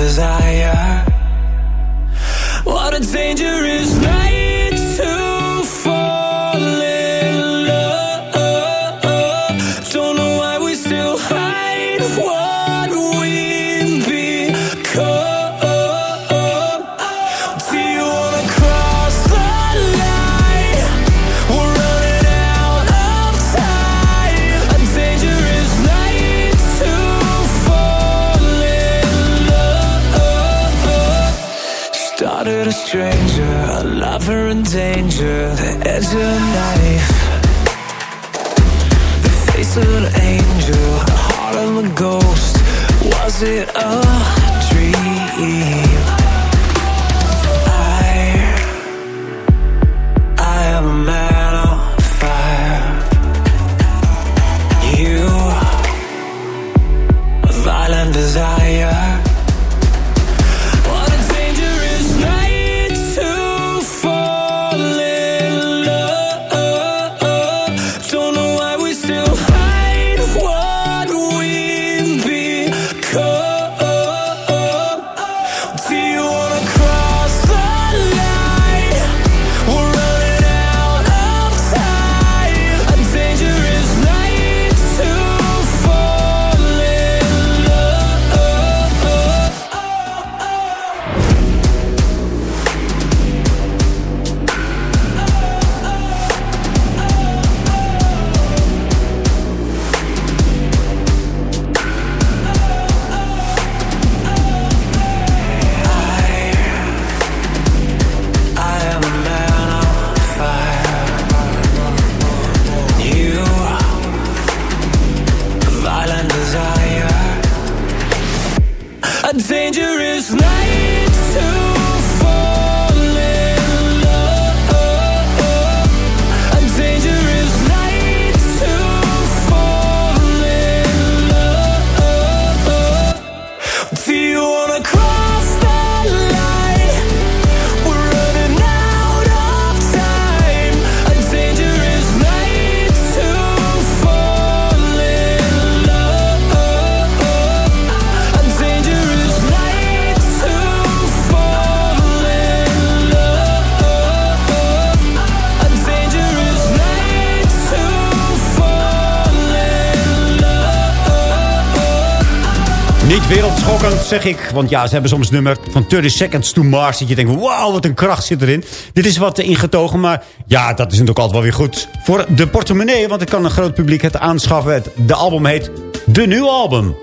Desire. What a dangerous night a lover in danger. The edge of knife, the face of an angel, the heart of a ghost. Was it a dream? Zeg ik. Want ja, ze hebben soms nummer van 30 Seconds to Mars. Dat je denkt, wauw, wat een kracht zit erin. Dit is wat ingetogen, maar ja, dat is natuurlijk altijd wel weer goed. Voor de portemonnee, want ik kan een groot publiek het aanschaffen. Het, de album heet De Nieuw Album.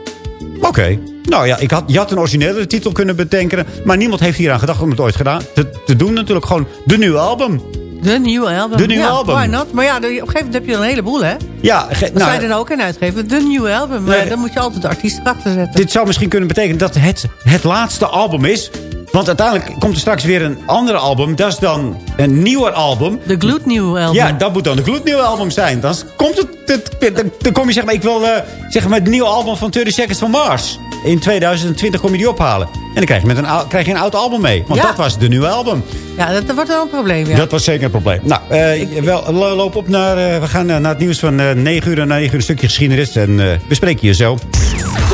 Oké. Nou ja, ik had, je had een originele titel kunnen bedenken. Maar niemand heeft hier aan gedacht om het ooit gedaan. Te, te doen natuurlijk gewoon de nieuwe album. De nieuwe album. De nieuwe ja, album. Why not? Maar ja, op een gegeven moment heb je er een heleboel, hè? Ja, Als nou, zij er nou ook een uitgeven. De nieuwe album. Maar Nee. dan moet je altijd de artiest erachter zetten. dit zou misschien kunnen betekenen dat het het laatste album is. Want uiteindelijk komt er straks weer een ander album. Dat is dan een nieuwer album. De gloednieuwe album. Ja, dat moet dan een gloednieuwe album zijn. Dan, komt het, dan, kom je zeg maar, ik wil eh, zeg maar het nieuwe album van 30 Seconds van Mars. In 2020 kom je die ophalen. En dan krijg je, met een, krijg je een oud album mee. Want Ja. dat was de nieuwe album. Ja, dat, dat wordt wel een probleem, ja. Dat was zeker een probleem. Nou, eh, wel, lo- loop op naar... eh, we gaan eh, naar het nieuws van eh 9 uur. En na 9 uur een stukje geschiedenis. En eh we spreken je zo.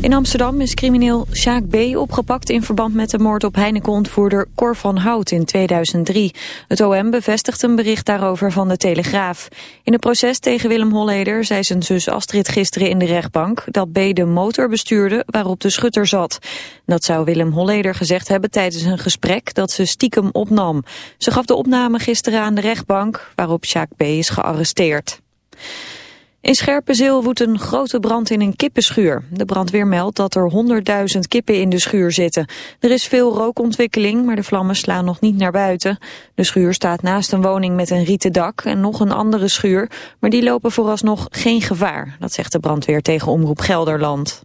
In Amsterdam is crimineel Sjaak B. opgepakt in verband met de moord op Heineken-ontvoerder Cor van Hout in 2003. Het OM bevestigt een bericht daarover van de Telegraaf. In het proces tegen Willem Holleder zei zijn zus Astrid gisteren in de rechtbank dat B. de motor bestuurde waarop de schutter zat. Dat zou Willem Holleder gezegd hebben tijdens een gesprek dat ze stiekem opnam. Ze gaf de opname gisteren aan de rechtbank waarop Sjaak B. is gearresteerd. In Scherpenzeel woedt een grote brand in een kippenschuur. De brandweer meldt dat er 100.000 kippen in de schuur zitten. Er is veel rookontwikkeling, maar de vlammen slaan nog niet naar buiten. De schuur staat naast een woning met een rieten dak en nog een andere schuur, maar die lopen vooralsnog geen gevaar. Dat zegt de brandweer tegen Omroep Gelderland.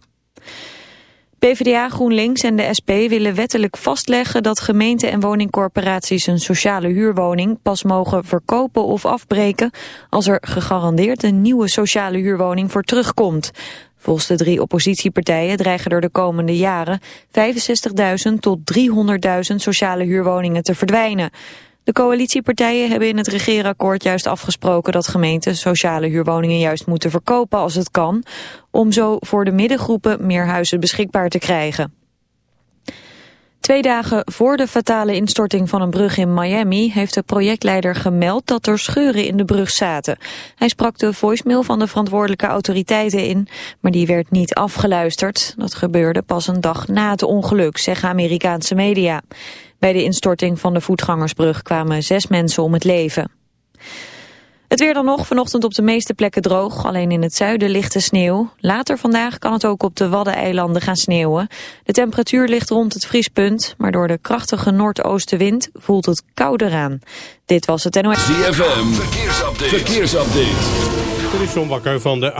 PvdA, GroenLinks en de SP willen wettelijk vastleggen dat gemeenten en woningcorporaties een sociale huurwoning pas mogen verkopen of afbreken als er gegarandeerd een nieuwe sociale huurwoning voor terugkomt. Volgens de drie oppositiepartijen dreigen er de komende jaren 65.000 tot 300.000 sociale huurwoningen te verdwijnen. De coalitiepartijen hebben in het regeerakkoord juist afgesproken dat gemeenten sociale huurwoningen juist moeten verkopen als het kan, om zo voor de middengroepen meer huizen beschikbaar te krijgen. Twee dagen voor de fatale instorting van een brug in Miami heeft de projectleider gemeld dat er scheuren in de brug zaten. Hij sprak de voicemail van de verantwoordelijke autoriteiten in, maar die werd niet afgeluisterd. Dat gebeurde pas een dag na het ongeluk, zeggen Amerikaanse media. Bij de instorting van de voetgangersbrug kwamen zes mensen om het leven. Het weer dan nog, vanochtend op de meeste plekken droog. Alleen in het zuiden ligt de sneeuw. Later vandaag kan het ook op de Waddeneilanden gaan sneeuwen. De temperatuur ligt rond het vriespunt, maar door de krachtige noordoostenwind voelt het kouder aan. Dit was het NOS. ZFM, verkeersupdate. verkeersupdate. Dit is John Bakker van de